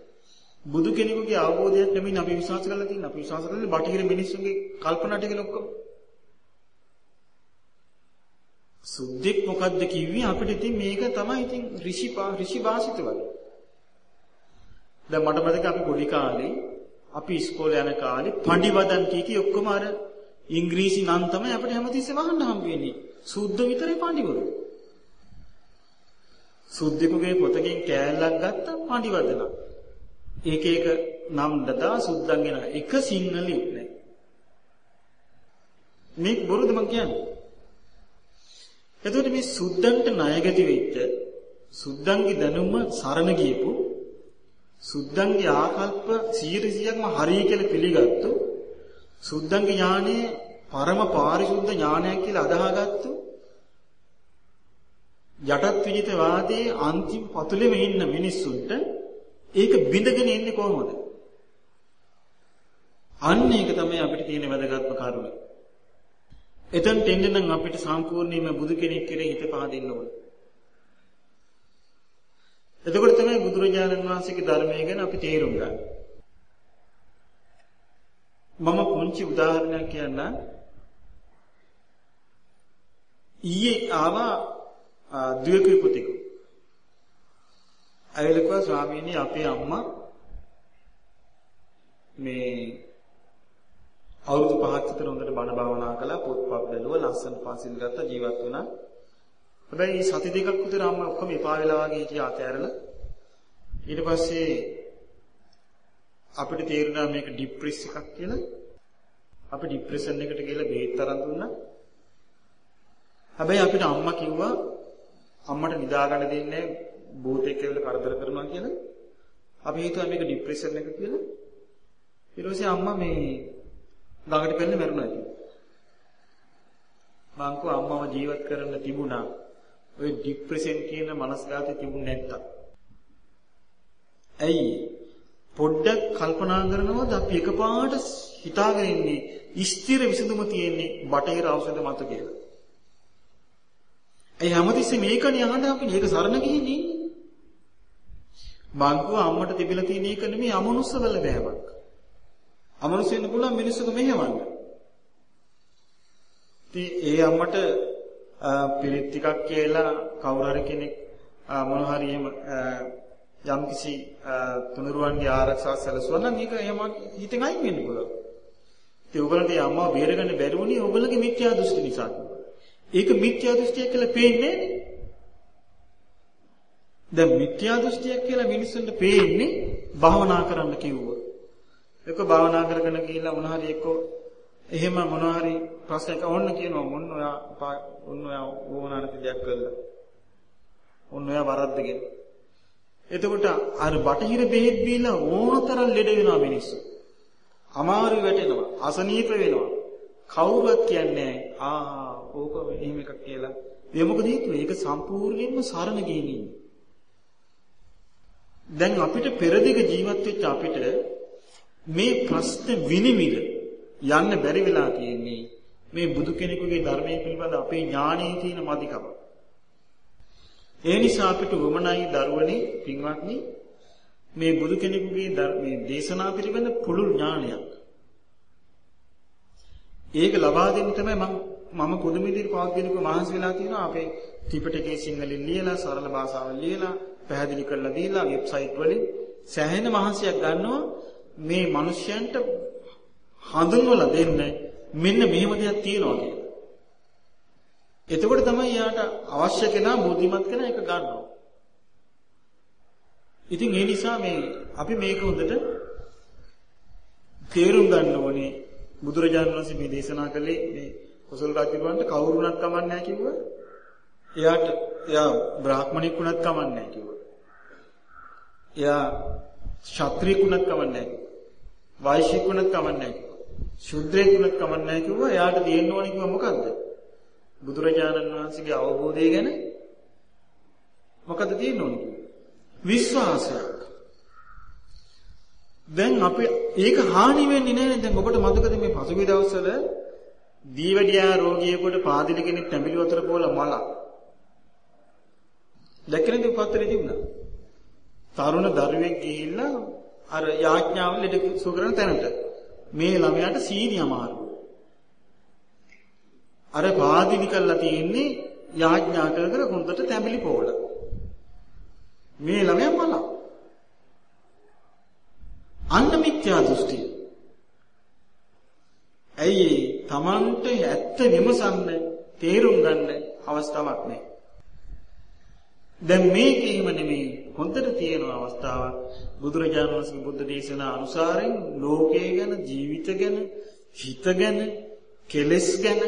S1: බුදු කෙනෙකුගේ අවබෝධයක් ලැබෙන අපි විශ්වාස කරලා තියෙන අපි විශ්වාස කරන්නේ බටහිර මිනිස්සුන්ගේ කල්පනා ටික ඔක්කොම. සුද්ධෙක් මොකද්ද කිව්වේ අපිට ඉතින් මේක තමයි ඉතින් ඍෂි ඍෂි භාෂිත වගේ. දැන් මට මතකයි අපි පොඩි කාලේ අපි ඉස්කෝලේ යන කාලේ පඬිවදන් කී කී ඔක්කොම අර ඉංග්‍රීසි නම් තමයි අපිට හැමතිස්සෙම අහන්න හම්බ වෙන්නේ. සුද්ධ විතරේ පඬිවරු. සුද්ධෙකුගේ පොතකින් කෑල්ලක් ගත්තා පඬිවදන. ඒක ඒක නම් දදා සුද්ධන්ගෙන එක සිංහලෙක් නැහැ. මේක බොරුද මං කියන්නේ? එතකොට මේ සුද්ධන්ට ණයගැති වෙච්ච සුද්ධන්ගේ දැනුම සරණ ගියපු සුද්ධන්ගේ ආකල්ප 100%ක්ම හරි කියලා පිළිගත්තු සුද්ධන්ගේ ඥානයේ පරම පාරිශුද්ධ ඥානයක් කියලා අදහාගත්තු යටත් විජිත වාදයේ අන්තිම පතුලෙම ඉන්න මිනිස්සුන්ට ඒක බිඳගෙන එන්නේ කොහොමද? අන්න ඒක තමයි අපිට තියෙන වැදගත්ම කරුණ. එතෙන්ට එන්න නම් අපිට සම්පූර්ණයෙන්ම බුදු කෙනෙක් කෙරෙහි හිත පහදින්න ඕන. එතකොට තමයි බුදුරජාණන් වහන්සේගේ ධර්මය ගැන අපි තේරුම් ගන්න. මම පුංචි උදාහරණයක් කියන්න. ඊයේ ආවා ද්වේකී පුතිකු. ඇවිල්ලා ස්වාමීනි අපේ අම්මා මේ අවුරුදු 5ක් විතර හොඳට බණ භාවනා කළා පොත්පත් බැලුවා ලස්සන පාසිල් ගත්තා ජීවත් වුණා. හැබැයි සති දෙකක් විතර අම්මා ඔක්කොම එපා වෙලා වගේ හිටියා අතෑරලා. ඊට පස්සේ අපිට තේරුණා මේක ડિප්‍රෙස් එකක් කියලා. අපි ડિප්‍රෙෂන් එකට ගිහලා බෙහෙත් තරම් දුන්නා. හැබැයි අපිට අම්මා කිව්වා අම්මට නිදා ගන්න දෙන්නේ භූතෙක් කියලා කරදර කරනවා කියලා. අපි හිතුවා මේක ડિප්‍රෙෂන් එක කියලා. ඊට පස්සේ අම්මා මේ ළඟට පෙරලා මැරුණා ඉතින්. මං කෝ අම්මව ජීවත් කරන්න තිබුණා. ඔය ડિප්‍රෙෂන් කියන මනස්ගතේ තිබුණ නැත්තම්. ඇයි පොඩ්ඩක් කල්පනා කරනවද අපි එකපාරට හිතාගෙන ඉන්නේ ස්ථිර විසඳුම තියෙන්නේ බටහිර ඖෂධ මත කියලා. ඒ හැමතිස්සෙම මේකනේ අහන්න අපි මේක සරණ ගිහින් ඉන්නේ. මං අම්මට තිබිලා තියෙන එක නෙමෙයි අමනුස්ස වල බෑමක්. අමනුස්ස වෙන්න පුළුවන් මිනිස්සුක මෙහෙවන්න. ඉතින් ඒ අම්මට පිරිත් ටිකක් කියලා කවුරු හරි කෙනෙක් මොන හරි එහෙම යම්කිසි තුනුරුවන්ගේ ආරක්ෂාව සැලසුවා නම් මේක එහෙම හිතෙන් අයින් වෙන්න පුළුවන්. ඉතින් ඔයගලන්ට අම්මා බේරගන්න බැරි වුණේ ඔයගලගේ මිත්‍යා දෘෂ්ටි නිසා. ඒක මිත්‍යා දෘෂ්ටියක් කියලා පේන්නේ දැන් මිත්‍යා දෘෂ්ටියක් කියලා මිනිස්සුන්ට පේන්නේ භාවනා කරන්න කිව්වොත්. ඒක භාවනා කරගෙන ගිහිල්ලා මොන හරි එක්ක එහෙම මොන හරි ප්‍රශ්නයක් ඕන්න කියනවා මොන්න ඔයා ඔන්න ඔයා ඕනානති දෙයක් කළා. ඔන්න ඔයා වරද්දගෙන. එතකොට අර බටහිර බෙහෙත් බීලා ඕනතරම් ලෙඩ වෙනවා මිනිස්සු. අමාරු වැටෙනවා, අසනීප වෙනවා. කවුරුවත් කියන්නේ ආ ඕක එහෙම එකක් කියලා. ඒ මොකද හේතුව? ඒක සම්පූර්ණයෙන්ම සරණ ගිහින් දැන් අපිට පෙරදිග ජීවත් වෙච්ච අපිට මේ ප්‍රශ්න විනිවිද යන්න බැරි වෙලා තියෙන්නේ මේ බුදු කෙනෙකුගේ ධර්මයේ පිළිබඳ අපේ ඥානයේ තියෙන මදිකම. ඒ නිසා අපිට වමනයි දරුවනේ පින්වත්නි මේ බුදු කෙනෙකුගේ මේ දේශනා පිළිබඳ පුළුල් ඥානයක්. ඒක ලබා දෙන්න තමයි මම මම පොදු විදිහට පෞද්ගලිකව මහන්සි වෙලා තියෙනවා අපේ ත්‍රිපිටකයේ සිංහලෙන් ලියලා සරල භාෂාවෙන් ලියලා පැහැදිලි කරලා දීලා වෙබ්සයිට් වලින් සෑහෙන මහන්සියක් ගන්නවා මේ මිනිස්යන්ට හඳුන්වලා දෙන්න මෙන්න මෙහෙම දෙයක් තියෙනවා කියලා. එතකොට තමයි යාට අවශ්‍ය කෙනා බුද්ධිමත් කෙනා ඒක ගන්නවා. ඉතින් ඒ නිසා මේ අපි මේක හොඳට තේරුම් ගන්න ඕනේ බුදුරජාණන් වහන්සේ මේ දේශනා කළේ මේ කොසල් රජුන්ට කවුරුණක් කමන්නේ නැහැ කිව්වා. එයාට එයා බ්‍රාහ්මණෙක් වුණත් කමන්නේ නැහැ කිව්වා. එයා ක්ෂත්‍රියෙක් වුණත් කමන්නේ නැහැ කිව්වා. වෛශ්‍යික වුණත් කමන්නේ නැහැ කිව්වා. ශුද්‍රයෙක් වුණත් කමන්නේ නැහැ කිව්වා. එයාට තියෙන්න ඕනේ කිව්වා මොකද්ද? බුදුරජාණන් වහන්සේගේ අවබෝධය ගැන මොකද තියෙන්න ඕනේ කිව්වා. විශ්වාසයක්. දැන් අපි ඒක හානි වෙන්නේ නැහැ දැන් ඔබට මතකද මේ පසුගිය දවස්වල දීවැඩියා රෝගියෙකුට පාදිලි කෙනෙක් තැඹිලි වතුර පොවලා මලා දැක්කනේ මේ පත්තරේ තිබුණා. තරුණ දරුවෙක් ගිහිල්ලා අර යාඥාව ලෙඩ සුව කරන තැනට. මේ ළමයාට සීනි අමාරු අර පාදිලි කරලා තියෙන්නේ යාඥා කර කර හොඳට තැඹිලි පොවලා. මේ ළමයා මලා අන්න මිත්‍යා දෘෂ්ටිය. ඇයි තමන්ට ඇත්ත විමසන්න තේරුම් ගන්න අවස්ථාවක් නැහැ. දැන් මේක එහෙම නෙමෙයි හොඳට තියෙන අවස්ථාවක්. බුදුරජාණන් වහන්සේ බුද්ධ දේශනා අනුසාරයෙන් ලෝකය ගැන ජීවිත ගැන හිත ගැන කෙලෙස් ගැන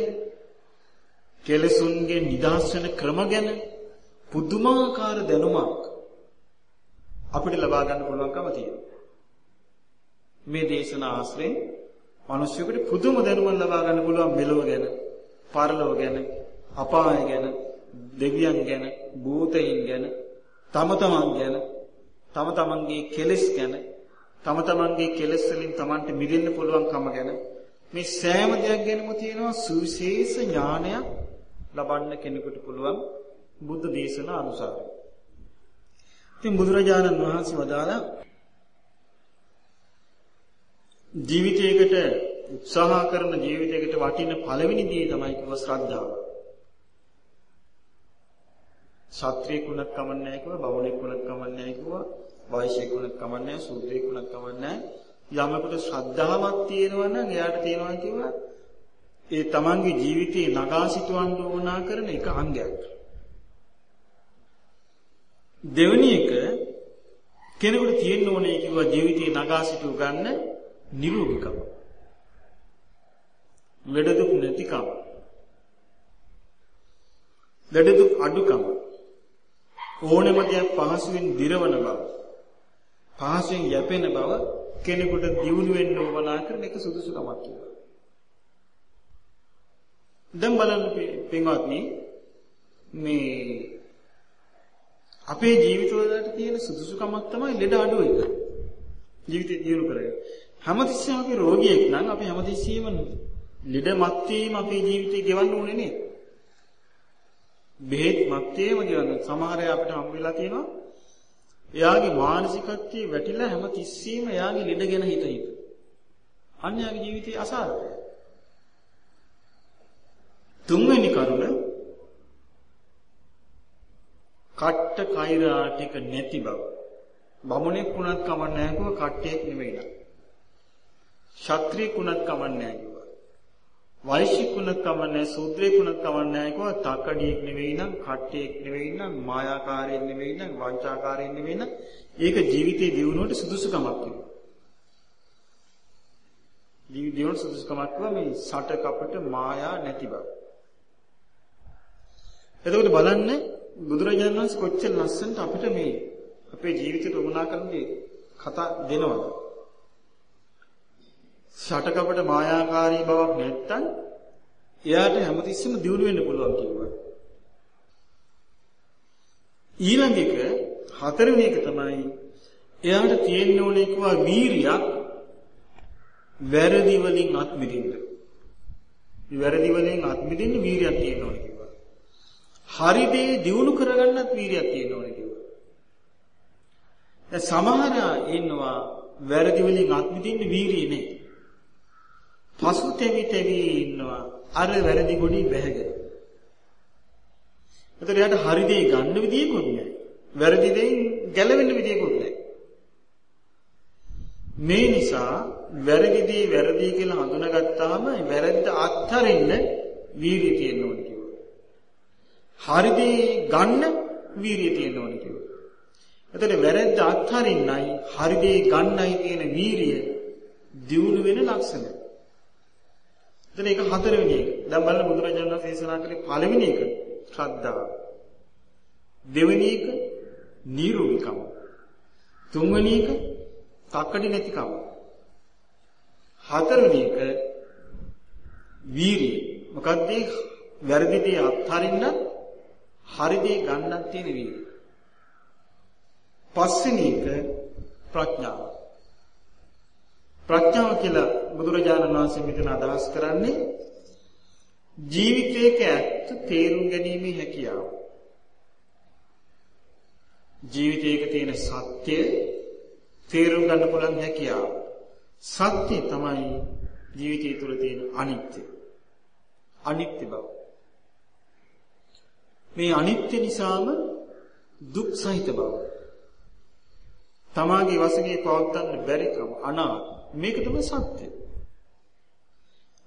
S1: කෙලෙසුන්ගේ නිදහස් වෙන ක්‍රම ගැන පුදුමාකාර දැනුමක් අපිට ලබා ගන්න පුළුවන්කම තියෙනවා. මේ දේශන ආශ්‍රයෙන් මිනිස්සුන්ට පුදුම දැනුමක් ලබා ගන්න පුළුවන් මෙලොව ගැන, පරලොව ගැන, අපාය ගැන, දෙවියන් ගැන, භූතයින් ගැන, තම තමන් ගැන, තම තමන්ගේ කෙලෙස් ගැන, තම තමන්ගේ කෙලෙස් වලින් තමන්ට මිදෙන්න පුළුවන්කම ගැන මේ සෑම දෙයක් ගැනම තියෙනවා සුවිශේෂ ඥානයක් ලබන්න කෙනෙකුට පුළුවන් බුද්ධ දේශනා අනුසාරයෙන්. ඉතින් බුදුරජාණන් වහන්සේ වදාලා ජීවිතයකට උත්සාහ කරන ජීවිතයකට වටින පළවෙනි දේ තමයි කිව්ව ශ්‍රද්ධාව. ශාත්‍රියෙකුණක් කමන්නේ නැහැ කිව්වා, බවුණෙකුණක් කමන්නේ නැහැ කිව්වා, වෛශ්‍යෙකුණක් කමන්නේ නැහැ, සූත්‍රයෙකුණක් කමන්නේ නැහැ. යමකට ශ්‍රද්ධාවක් තියෙනවා නම් එයාට තියෙනවා කිව්වා ඒ තමන්ගේ ජීවිතේ නගා සිටවන්න ඕනා කරන එක අංගයක්. දෙවෙනි එක කෙනෙකුට තියෙන්න ඕනේ කිව්වා ජීවිතේ නගා සිටු ගන්න නිරෝගීකම. ලෙඩ දුක් නැතිකම. ලෙඩ දුක් අඩුකම. ඕනෑම දෙයක් පහසුවෙන් දිරවන බව. පහසුවෙන් යැපෙන බව කෙනෙකුට දියුණු වෙන්න ඕනා කරන එක සුදුසුකමක් කියලා. දැන් බලන්න පින්වත්නි මේ අපේ ජීවිතවලට තියෙන සුදුසුකමක් තමයි ලෙඩ අඩු එක. ජීවිතය දියුණු කරගන්න. හැමතිස්සෙම අපි රෝගියෙක් නම් අපි හැමතිස්සෙම ලෙඩ මත්තේම අපේ ජීවිතේ ගෙවන්න ඕනේ නේද? බෙහෙත් මත්තේම ගෙවන්න. සමහර අය අපිට හම් වෙලා තියෙනවා. එයාගේ මානසිකත්වයේ වැටිලා හැමතිස්සෙම එයාගේ ලෙඩ ගැන හිත හිත. අන්‍යයාගේ ජීවිතේ අසාර්ථකයි. තුන්වෙනි කරුණ කට්ට කෛරා ටික නැති බව. බමුණෙක් වුණත් කමක් නැහැ කිව්ව කට්ටියක් නෙමෙයි නේද? ක්ෂත්‍රියෙකුණත් කමන්නේ කිව්වා. වෛශ්‍යිකුණත් කමන්නේ සූත්‍රයෙකුණත් කමන්නේ කිව්වා. තකඩියෙක් නෙවෙයි නම්, කට්ටියෙක් නෙවෙයි නම්, මායාකාරයෙක් නෙවෙයි නම්, වංචාකාරයෙක් නෙවෙයි නම්, ඒක ජීවිතේ දියුණුවට සුදුසුකමක් කිව්වා. දියුණුවට සුදුසුකමක් කිව්වා මේ සට කපට මායා නැති බව. එතකොට බලන්න බුදුරජාණන් වහන්සේ කොච්චර ලස්සනට අපිට මේ අපේ ජීවිතේට උගුණා කරන දේ කතා දෙනවද? ෂටකපට මායාකාරී බවක් නැත්තම් එයාට හැමතිස්සෙම දියුණු වෙන්න පුළුවන් කිව්වා. ඊළඟ එක හතරවෙනි එක තමයි එයාට තියෙන්න ඕනේ කිව්වා වීරියක් වැරදි වලින් අත් මිදින්න. මේ වැරදි වලින් අත් මිදින්න වීරියක් තියෙන්න ඕනේ කිව්වා. හරි දේ දියුණු කරගන්නත් වීරියක් තියෙන්න ඕනේ කිව්වා. දැන් සමහර ඉන්නවා වැරදි වලින් අත් මිදින්න වීරිය නැහැ. පසු තෙවි තෙවි ඉන්නවා. අර වැරදි ගොඩි බැහැගෙන. එතකොට යාට හරි දේ ගන්න විදියකුත් නැහැ. වැරදි දෙයින් ගැලවෙන්න විදියකුත් නැහැ. මේ නිසා වැරදි දේ වැරදි කියලා හඳුනාගත්තාම වැරද්ද අත්හරින්න වීර්යය තියෙන්න ඕනේ කිව්වා. හරි දේ ගන්න වීරිය තියෙන්න ඕනේ කිව්වා. එතකොට වැරද්ද අත්හරින්නයි හරි දේ ගන්නයි කියන වීරිය දියුණු වෙන ලක්ෂණය. එතන ඒක හතරවෙනි එක. දැන් බලන්න බුදුරජාණන් වහන්සේ දේශනා කළේ පළවෙනි එක ශ්‍රද්ධාව. දෙවෙනි එක නිරෝධිකම. තුන්වෙනි එක තක්කඩි නැතිකම. හතරවෙනි එක වීරිය. මොකක්ද වැරදි දේ අත්හරින්න හරි දේ ගන්නත් තියෙන වීරිය. පස්වෙනි එක ප්‍රඥාව. ප්‍රඥාව කියලා බුදුරජාණන් වහන්සේ මෙතන අදහස් කරන්නේ ජීවිතයක ඇත්ත තේරුම් ගැනීමේ හැකියාව. ජීවිතයක තියෙන සත්‍ය තේරුම් ගන්න පුළුවන් හැකියාව. සත්‍ය තමයි ජීවිතය තුළ තියෙන අනිත්‍ය. අනිත්‍ය බව. මේ අනිත්‍ය නිසාම දුක් සහිත බව. තමාගේ වශයෙන් පවත්වන්න බැරිකම අනාත්ම මේක තමයි සත්‍යය.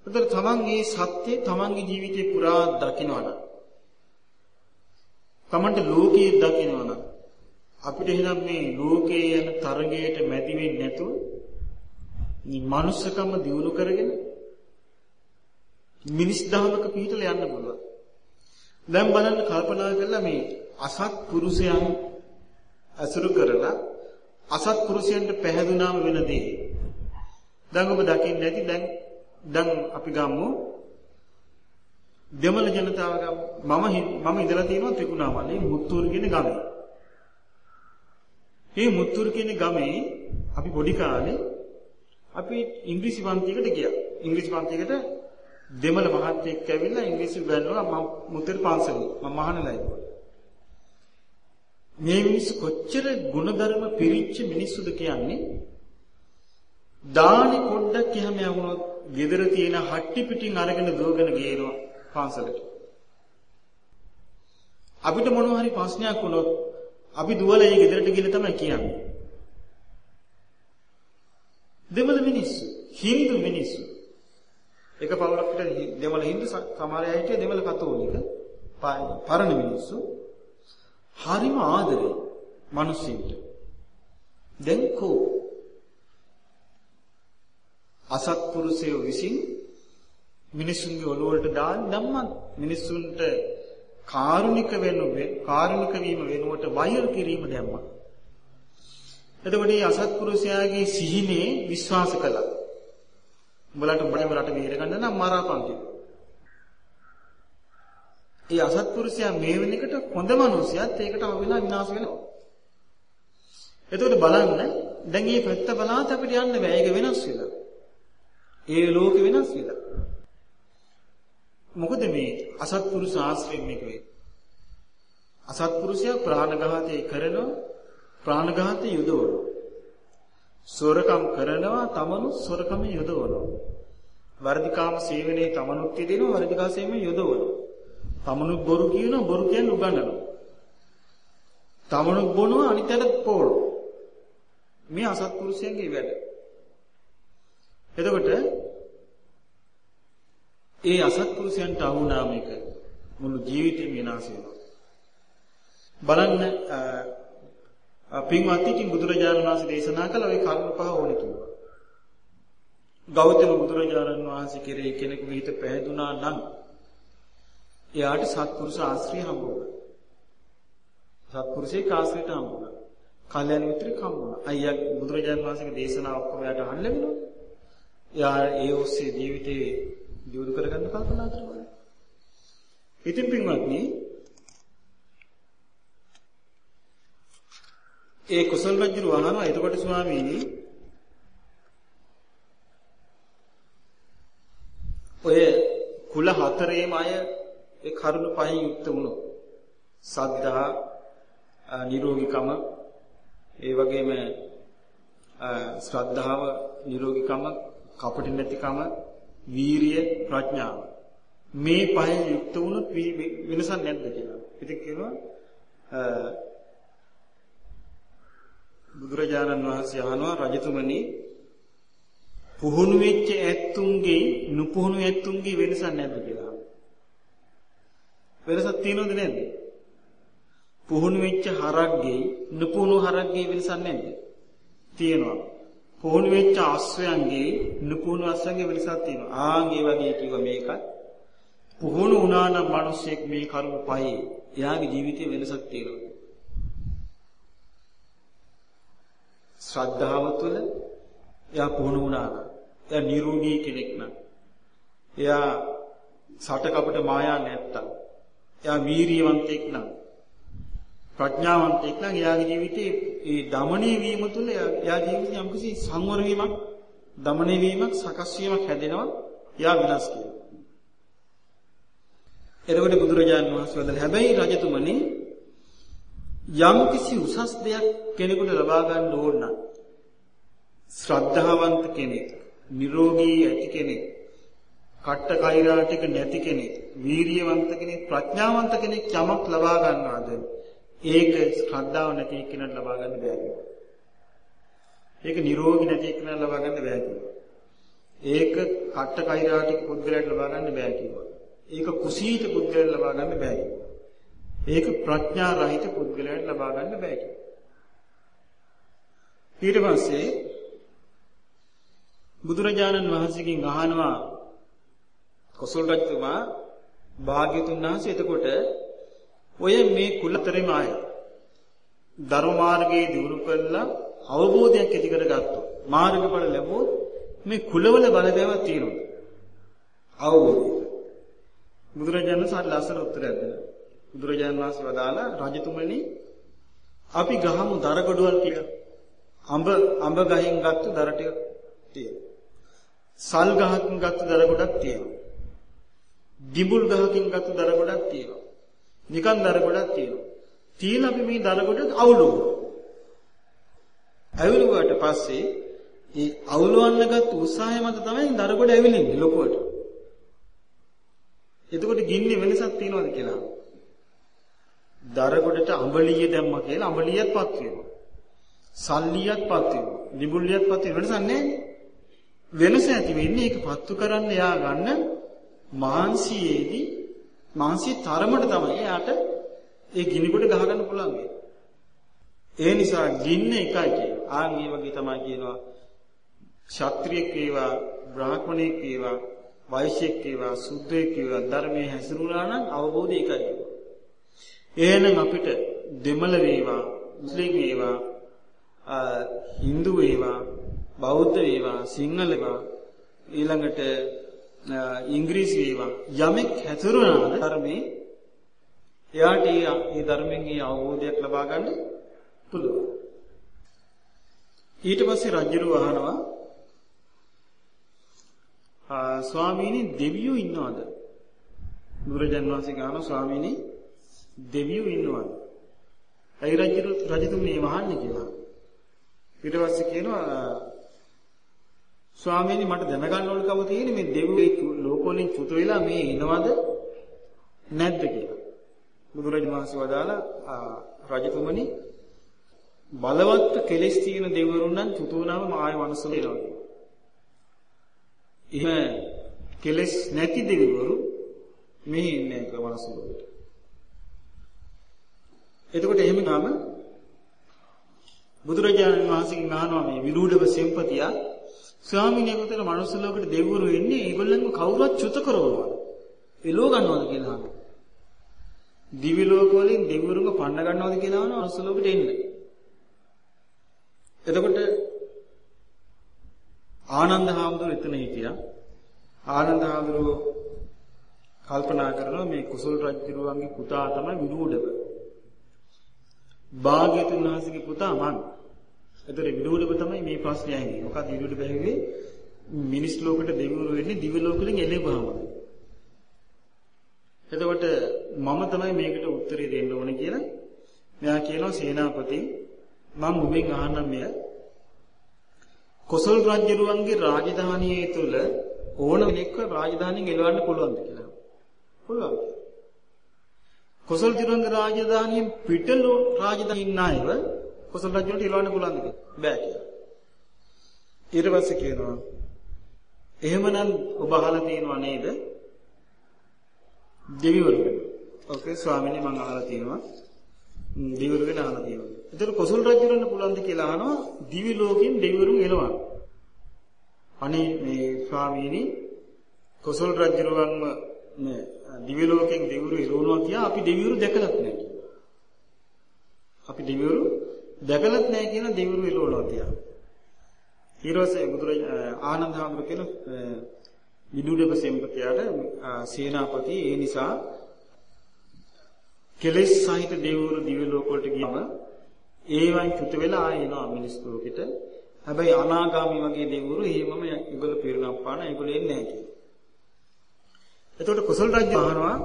S1: එතකොට තමන් මේ සත්‍යය තමන්ගේ ජීවිතේ පුරා දකිනවනම් තමන්ට ලෝකයේ දකිනවනම් අපිට එහෙනම් මේ ලෝකයේ යන තරගයට මැදි වෙන්නේ නැතුව මේ මනුස්සකම දියුණු කරගෙන මිනිස් දහමක පිහිටලා යන්න පුළුවන්. දැන් බලන්න කල්පනා කරලා මේ අසත් පුරුෂයන් අසුරු කරලා අසත් පුරුෂයන්ට පැහැදුනාම වෙන දේ. දැන් ඔබ දකින්නේ නැති දැන් දැන් අපි ගමු දෙමළ ජනතාව ගමු මම මම ඉඳලා තියෙනවා ත්‍රිකුණාමලේ මුත්තූරු කියන ගමේ. මේ මුත්තූරු කියන ගමේ අපි පොඩි කාලේ අපි ඉංග්‍රීසි පන්තියකට ගියා. ඉංග්‍රීසි පන්තියකට දෙමළ මහත්තයෙක් ඇවිල්ලා ඉංග්‍රීසි උගන්වනවා මම මුත්තර පන්සලේ මම මහානලයි. මේ මිනිස්සු කොච්චර ಗುಣධර්ම පිරිච්ච මිනිස්සුද කියන්නේ දානි පොඩ්ඩක් එහෙම යවුනොත් ගෙදර තියෙන හට්ටි පිටින් අරගෙන දුවගෙන ගේනවා පන්සලට. අපිට මොනවා හරි ප්‍රශ්නයක් වුණොත් අපි දුවලා ඒ ගෙදරට ගිහලා තමයි කියන්නේ. දෙමළ මිනිස්සු, Hindu මිනිස්සු. එක පවුලකට දෙමළ Hindu සමහර අය හිටිය දෙමළ කතෝලික පරණ මිනිස්සු. හරිම ආදරේ මිනිස්සුන්ට. දැන් කෝ අසත්පුරුෂයෝ විසින් මිනිසුන්ගේ ඔළුව වලට දාන්න ධම්මත් මිනිසුන්ට කාරුණික වෙනුවේ කාරුණික වීම වෙනුවට වෛර කිරීම දැම්මා. එතකොට මේ අසත්පුරුෂයාගේ සිහිනේ විශ්වාස කළා. උඹලට උඹලම රට බේර ගන්න නම් මරාපන් කිව්වා. ඒ අසත්පුරුෂයා මේ වෙන එකට හොඳ මිනිසයාත් ඒකට අහු වෙලා විනාශ වෙනවා. එතකොට බලන්න දැන් මේ පැත්ත බලාත අපිට යන්න බෑ. ඒක වෙනස් වෙලා. ඒ ලෝකෙ වෙනස් වෙලා. මොකද මේ අසත්පුරුෂ ආශ්‍රයෙන් මේක වෙන්නේ. අසත්පුරුෂයා ප්‍රාණඝාතය කරනවා ප්‍රාණඝාතය යොදවනවා. සොරකම් කරනවා තමනු සොරකම යොදවනවා. වර්ධිකාම සේවනයේ තමනුත් යෙදෙනවා වර්ධිකා සේවනයේ යොදවනවා. තමනුත් බොරු කියනවා බොරු කියන්නේ උගන්වනවා. තමනුත් බොනවා අනිත්‍යයට පොවනවා. මේ අසත්පුරුෂයන්ගේ වැඩ. එතකොට ඒ අසත්පුරුෂයන්ට අහුණාම එක මුළු ජීවිතේම විනාශ වෙනවා. බලන්න පින්වත් ඉතින් බුදුරජාණන් වහන්සේ දේශනා කළ ওই කර්ම පහ ඕනේ කිව්වා. ගෞතම බුදුරජාණන් වහන්සේ කෙරෙහි කෙනෙකුගේ හිත පැහැදුනා නම් එයාට සත්පුරුෂ ආශ්‍රය හම්බ වුණා. සත්පුරුෂේ කාශ්‍රයට හම්බ වුණා. කල්යන මිත්‍රෙක් හම්බ වුණා. අයියා බුදුරජාණන් වහන්සේගේ දේශනාව ඔක්කොම එයාට අහන්න ලැබුණා. එයා ඒ ඔස්සේ ජීවිතේ දියුණු කරගන්න කල්පනා කරනවා. ඉතින් පින්වත්නි ඒ කුසල රජු වහනවා එතකොට ස්වාමීනි ඔය කුල හතරේම අය ඒ කරුණ පහෙන් යුක්ත වුණොත් සද්ධා නිරෝගීකම ඒ වගේම ශ්‍රද්ධාව නිරෝගීකම කපටි නැතිකම වීරිය ප්‍රඥාව මේ පහෙන් යුක්ත වුණොත් වෙනසක් නැද්ද කියලා. ඉතින් කියනවා බුදුරජාණන් වහන්සේ අහනවා රජතුමනි පුහුණු වෙච්ච ඇත්තුන්ගේ නුපුහුණු ඇත්තුන්ගේ වෙනසක් නැද්ද කියලා. වෙනසක් තියෙනවද නැද්ද? පුහුණු වෙච්ච හරක්ගේ නුපුහුණු හරක්ගේ වෙනසක් නැද්ද? තියෙනවා. පුහුණු වෙච්ච අශ්වයන්ගේ නුපුහුණු අශ්වයන්ගේ වෙනසක් තියෙනවා. ආන් ඒ වගේ කිව්ව මේකත් පුහුණු වුණා නම් මිනිස්සෙක් මේ කරුණ පහේ එයාගේ ජීවිතේ වෙනසක් තියෙනවා. ශ්‍රද්ධාව තුළ එයා පුහුණු වුණා නම් එයා නිරෝගී කෙනෙක් නම් එයා සට කපට මායා නැත්තම් එයා වීරියවන්තෙක් නම් ප්‍රඥාවන්තෙක් නම් එයාගේ ජීවිතේ ඒ দমনී වීම තුළ එයා ජීවිතේ යම්කිසි සංවර වීමක් দমনී වීමක් සකස් වීමක් හැදෙනවා එයා විනාශ කියනවා එතකොට බුදුරජාණන් වහන්සේ වදාළ හැබැයි රජතුමනි යම්කිසි උසස් දෙයක් කෙනෙකුට ලබා ගන්න ඕන නම් ශ්‍රද්ධාවන්ත කෙනෙක්, නිරෝගී ඇති කෙනෙක්, කට්ට කෛරාටික නැති කෙනෙක්, වීරියවන්ත කෙනෙක්, ප්‍රඥාවන්ත කෙනෙක් යමක් ලබා ගන්නවාද ඒක ශ්‍රද්ධාව නැති කෙනෙකුට ලබා ගන්න බෑ ඒක නිරෝගී නැති කෙනෙකුට ලබා ගන්න බෑ ඒක කට්ට කෛරාටික පුද්ගලයාට ලබා ගන්න බෑ කිව්වා. ඒක කුසීත පුද්ගලයාට ලබා ගන්න බෑ කිව්වා. ඒක ප්‍රඥා රහිත පුද්ගලයාට ලබා ගන්න බෑ ඊට පස්සේ බුදුරජාණන් වහන්සේගෙන් අහනවා කොසල් රජතුමා භාග්‍යතුන් වහන්සේ එතකොට ඔය මේ කුලතරෙම ආය ධර්ම මාර්ගයේ දියුණු කළා අවබෝධයක් ඇති කරගත්තොත් මාර්ගඵල ලැබුවොත් මේ කුලවල බලපෑමක් තියෙනවා. අවබෝධය. බුදුරජාණන් වහන්සේ ලස්සන උත්තරයක් දෙනවා. බුදුරජාණන් වහන්සේ වදාලා රජතුමනි අපි ගහමු දරගඩුවල් කියලා. අඹ අඹ ගහෙන් ගත්ත දර ටික තියෙනවා. සල් ගහකින් ගත්ත දර ගොඩක් තියෙනවා. දිඹුල් ගහකින් ගත්ත දර ගොඩක් තියෙනවා. නිකන් දර ගොඩක් තියෙනවා. තියලා අපි මේ දර ගොඩට අවුලුවා. ඇවිලුවාට පස්සේ ඒ අවුලවන්න ගත්ත උත්සාහය මත තමයි දර ගොඩ ඇවිලින්නේ ලොකුවට. එතකොට ගින්නේ වෙනසක් තියනවද කියලා. දරගොඩට අඹලිය දැම්මා කියලා අඹලියත්පත් වෙනවා. සල්ලියත්පත් වෙනවා. නිබුල්ලියත්පත් වෙන වෙනසක් නැහැ. වෙනස ඇති වෙන්නේ ඒක පත්තු කරන්න යා ගන්න මාංශයේදී මාංශී තරමට තමයි එයාට ඒ ගිනිගොඩ ගහ ගන්න පුළුවන් ඒ නිසා ගින්න එකයි කියන්නේ. ආන් මේ වගේ තමයි කියනවා ක්ෂත්‍රියෙක් වේවා බ්‍රාහ්මණයෙක් වේවා වෛශ්‍යෙක් වේවා සුද්ධයෙක් වේවා ධර්මයේ හැසිරුණා නම් අවබෝධය එකයි. එහෙනම් අපිට දෙමළ වේවා, මුස්ලිම් වේවා, හින්දු වේවා, බෞද්ධ වේවා, සිංහල වේවා, ඊළඟට ඉංග්‍රීසි වේවා යමෙක් හැතරුණාද ධර්මයේ එයාට ඒ ධර්මයෙන් ඒ අවබෝධයක් ලබා ගන්න පුළුවන්. ඊට පස්සේ රජුරු අහනවා ස්වාමීනි දෙවියෝ ඉන්නවද? බුදුරජාන් වහන්සේ ගාන ස්වාමීනි දෙවියෝ ඉන්නවා. ඇයි රජු රජතුමනි වහන්නේ කියලා. ඊට පස්සේ කියනවා ස්වාමීනි මට දැනගන්න ඕනකම තියෙන්නේ මේ දෙවියෝ ලෝකවලින් චුත වෙලා මේ එනවද නැද්ද කියලා. බුදුරජාණන් වහන්සේ වදාලා රජතුමනි බලවත් කෙලෙස් තියෙන දෙවිවරුන් නම් චුත වුණාම ආය මනස වෙනවා. එහෙම කෙලෙස් නැති දෙවිවරු මෙහි ඉන්නේ කවනස වලට. එතකොට එහෙම ගාම බුදුරජාණන් වහන්සේගෙන් අහනවා මේ විරූඩව සෙම්පතිය ස්වාමීන් වහන්සේ මනුස්ස ලෝකෙට දෙවිවරු එන්නේ ඒගොල්ලන්ව කවුරුත් චුත කරවනවා. එලෝ ගන්නවද කියලා අහනවා. දිවි ලෝක වලින් දෙවිවරුන්ව පන්න ගන්නවද කියලා අහනවා මනුස්ස ලෝකෙට එන්න. එතකොට ආනන්ද හාමුදුරුවෝ එතන හිටියා. ආනන්ද හාමුදුරුවෝ කල්පනා කරනවා මේ කුසල රජුරුවන්ගේ පුතා තමයි විරූඩව. භාග්‍යතුන් වහන්සේගේ පුතා මං. එතකොට විදුඩබ තමයි මේ ප්‍රශ්නේ ඇහින්නේ. මොකද විදුඩ බැහැවේ මිනිස් ලෝකෙට දෙවිවරු වෙන්නේ දිව්‍ය ලෝකෙලින් එළෙවම. එතකොට මම තමයි මේකට උත්තරේ දෙන්න ඕනේ කියලා මෙයා කියනවා සේනාපති මම ඔබෙන් අහන්නම් මෙය කොසල් රජුරුවන්ගේ රාජධානියේ තුල ඕන කෙනෙක්ව රාජධානියෙන් එලවන්න පුළුවන්ද කියලා. පුළුවන්. කොසල් තිරංග රාජධානියෙන් පිටලෝ රාජධානිය ඉන්න අයව කොසල් රජුන්ට ඉලවන්න පුළුවන්ද බෑ කියලා. ඊට පස්සේ කියනවා එහෙමනම් ඔබ අහලා තියෙනව නේද? දෙවිවරු ඔකේ ස්වාමීනි මම අහලා තියෙනවා. දිවිවරු ගැන අහලා තියෙනවා. ඒතර කොසල් රජුරන්න පුළුවන්ද කියලා අහනවා දිවි ලෝකෙන් දෙවිවරු එනවා. අනේ මේ ස්වාමීනි කොසල් රජුරවන්ම මේ දිවි ලෝකෙන් දෙවිවරු එළවනවා කියා අපි දෙවිවරු දැකලත් නැහැ. අපි දෙවිවරු දැකලත් නැහැ කියන දෙවිවරු එළවනවා තියා. ඊළඟට බුදුරජ ආනන්ද හාමුදුර කියන විදුඩක සෙම්පතියට සේනාපති ඒ නිසා කෙලෙස් සහිත දෙවිවරු දිව්‍ය ලෝක වලට ගියම ඒවන් චුත වෙලා ආයෙ එනවා මිනිස් ලෝකෙට. හැබැයි අනාගාමි වගේ දෙවිවරු එහෙමම ඒගොල්ලෝ පිරුණම් පාන ඒගොල්ලෝ එන්නේ නැහැ කියලා. එතකොට කුසල රජු අහනවා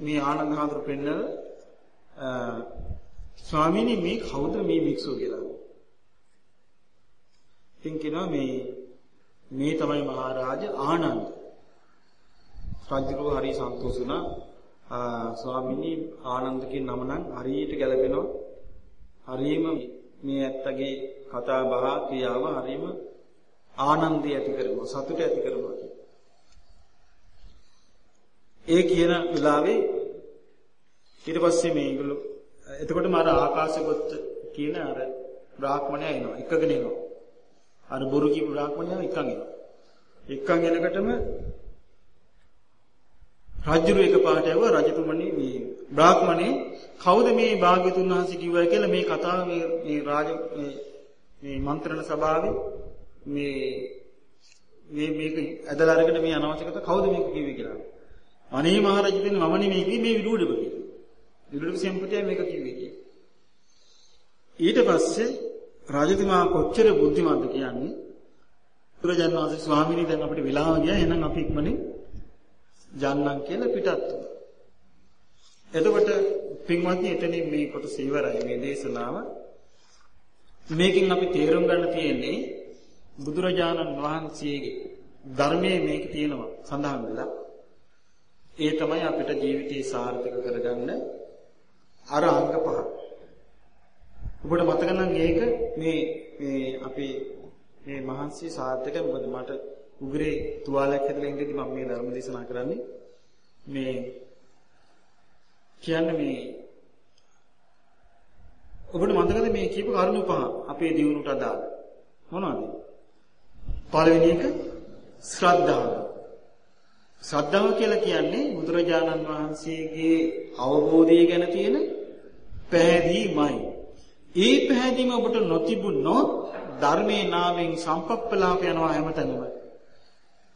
S1: මේ ආනන්ද හාමුදුර පෙන්නල ස්වාමීනි මේ කවුද මේ භික්ෂුව කියලා. ඉතින් කියනවා මේ මේ තමයි මහරජා ආනන්ද. රජුව හරි සන්තෝෂ වුණා. ස්වාමීනි ආනන්දගේ නම නම් හරියට ගැලපෙනවා. හරියම මේ ඇත්තගේ කතා බහ ක්‍රියාව හරියම ආනන්දය ඇති කරනවා සතුට ඇති කරනවා ඒ කියන වෙලාවේ ඊට පස්සේ මේගොල්ලෝ එතකොටම අර ආකාශගත කියන අර බ්‍රාහ්මණයා එනවා එකගෙන එනවා අර බොරු කියපු බ්‍රාහ්මණයා එකන් එනවා එකන් එනකොටම රජුරු එකපාරට ඇහුවා රජතුමනි මේ බ්‍රාහ්මණේ කවුද මේ භාග්‍යතුන් වහන්සේ කිව්වා කියලා මේ කතාව මේ මේ රාජ මේ මේ මන්ත්‍රණ සභාවේ මේ මේ මේක ඇදලා අරගෙන මේ අනවශ්‍ය කතා කවුද මේක කිව්වේ කියලා. අනේ මහරජතුමනි මම නෙමෙයි කිව්වේ මේ විදුඩබ කියලා. විදුඩබ සම්පතිය මේක කිව්වේ කියලා. ඊට පස්සේ රාජතුමා කොච්චර බුද්ධිමත්ද කියන්නේ බුදුරජාණන් වහන්සේ ස්වාමීනි දැන් අපිට වෙලාව ගියා එහෙනම් අපි ඉක්මනින් යන්නම් කියලා පිටත් වුණා. එතකොට පින්වත්නි එතනින් මේ කොටස ඉවරයි මේ දේශනාව. මේකෙන් අපි තේරුම් ගන්න තියෙන්නේ බුදුරජාණන් වහන්සේගේ ධර්මයේ මේක තියෙනවා සඳහන් වෙලා. ඒ තමයි අපිට ජීවිතේ සාර්ථක කරගන්න අර අංග පහ. ඔබට මතක නම් ඒක මේ මේ අපි මේ මහන්සිය සාර්ථකයි මොකද මට උගුරේ තුවාලයක් හැදලා ඉඳිද්දි මම මේ ධර්ම දේශනා කරන්නේ මේ කියන්නේ මේ ඔබට මතකද මේ කියපු කරුණු පහ අපේ දියුණුවට අදාළ මොනවද? පළවෙනි එක ශ්‍රද්ධාව. ශ්‍රද්ධාව කියලා කියන්නේ බුදුරජාණන් වහන්සේගේ අවබෝධය ගැන තියෙන පැහැදීමයි. ඒ පැහැදීම ඔබට නොතිබුණොත් ධර්මයේ නාමයෙන් සම්පප්පලාප යනවා හැමතැනම.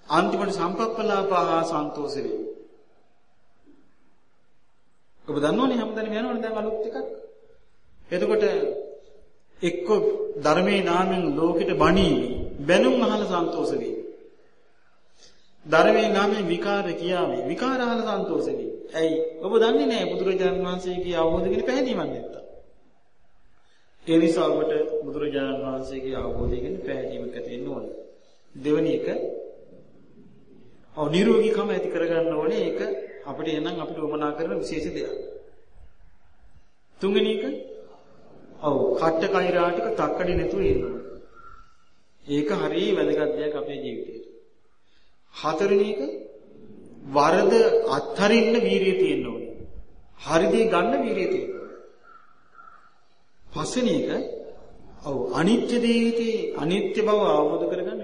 S1: අන්තිමට සම්පප්පලාපහා සන්තෝෂ වෙයි. ඔබ දන්නවනේ හැමදාම යනවනේ දැන් අලුත් එකක්. එතකොට එක්ක ධර්මයේ නාමයෙන් ලෝකෙට බණීවි. බැනුම් අහලා සන්තෝෂ වෙයි. ධර්මයේ නාමයෙන් විකාර කියාවි. විකාර අහලා සන්තෝෂ වෙයි. ඇයි? ඔබ දන්නේ නැහැ බුදුරජාණන් වහන්සේගේ අවබෝධ කියන පැහැදීමක් නැත්තම්. ඒ නිසා ඔබට බුදුරජාණන් වහන්සේගේ අවබෝධය ගැන පැහැදීමක් ඇති වෙන්න ඕනේ. දෙවෙනි එක ඔව් නිරෝගීකම ඇති කරගන්න ඕනේ ඒක අපිට එනම් අපිට වමනා කරන විශේෂ දෙයක්. තුන්වෙනි එක ඔව් කට්ට කෛරාටික තක්කඩි නැතුව ඉන්නවා. ඒක හරිය වැදගත් දෙයක් අපේ ජීවිතේට. හතරවෙනි එක වරද අත්හරින්න වීරිය තියෙන්න ඕනේ. හරි දේ ගන්න වීරිය තියෙන්න ඕනේ. පස්වෙනි එක ඔව් අනිත්‍ය දේහිතේ අනිත්‍ය බව අවබෝධ කරගන්න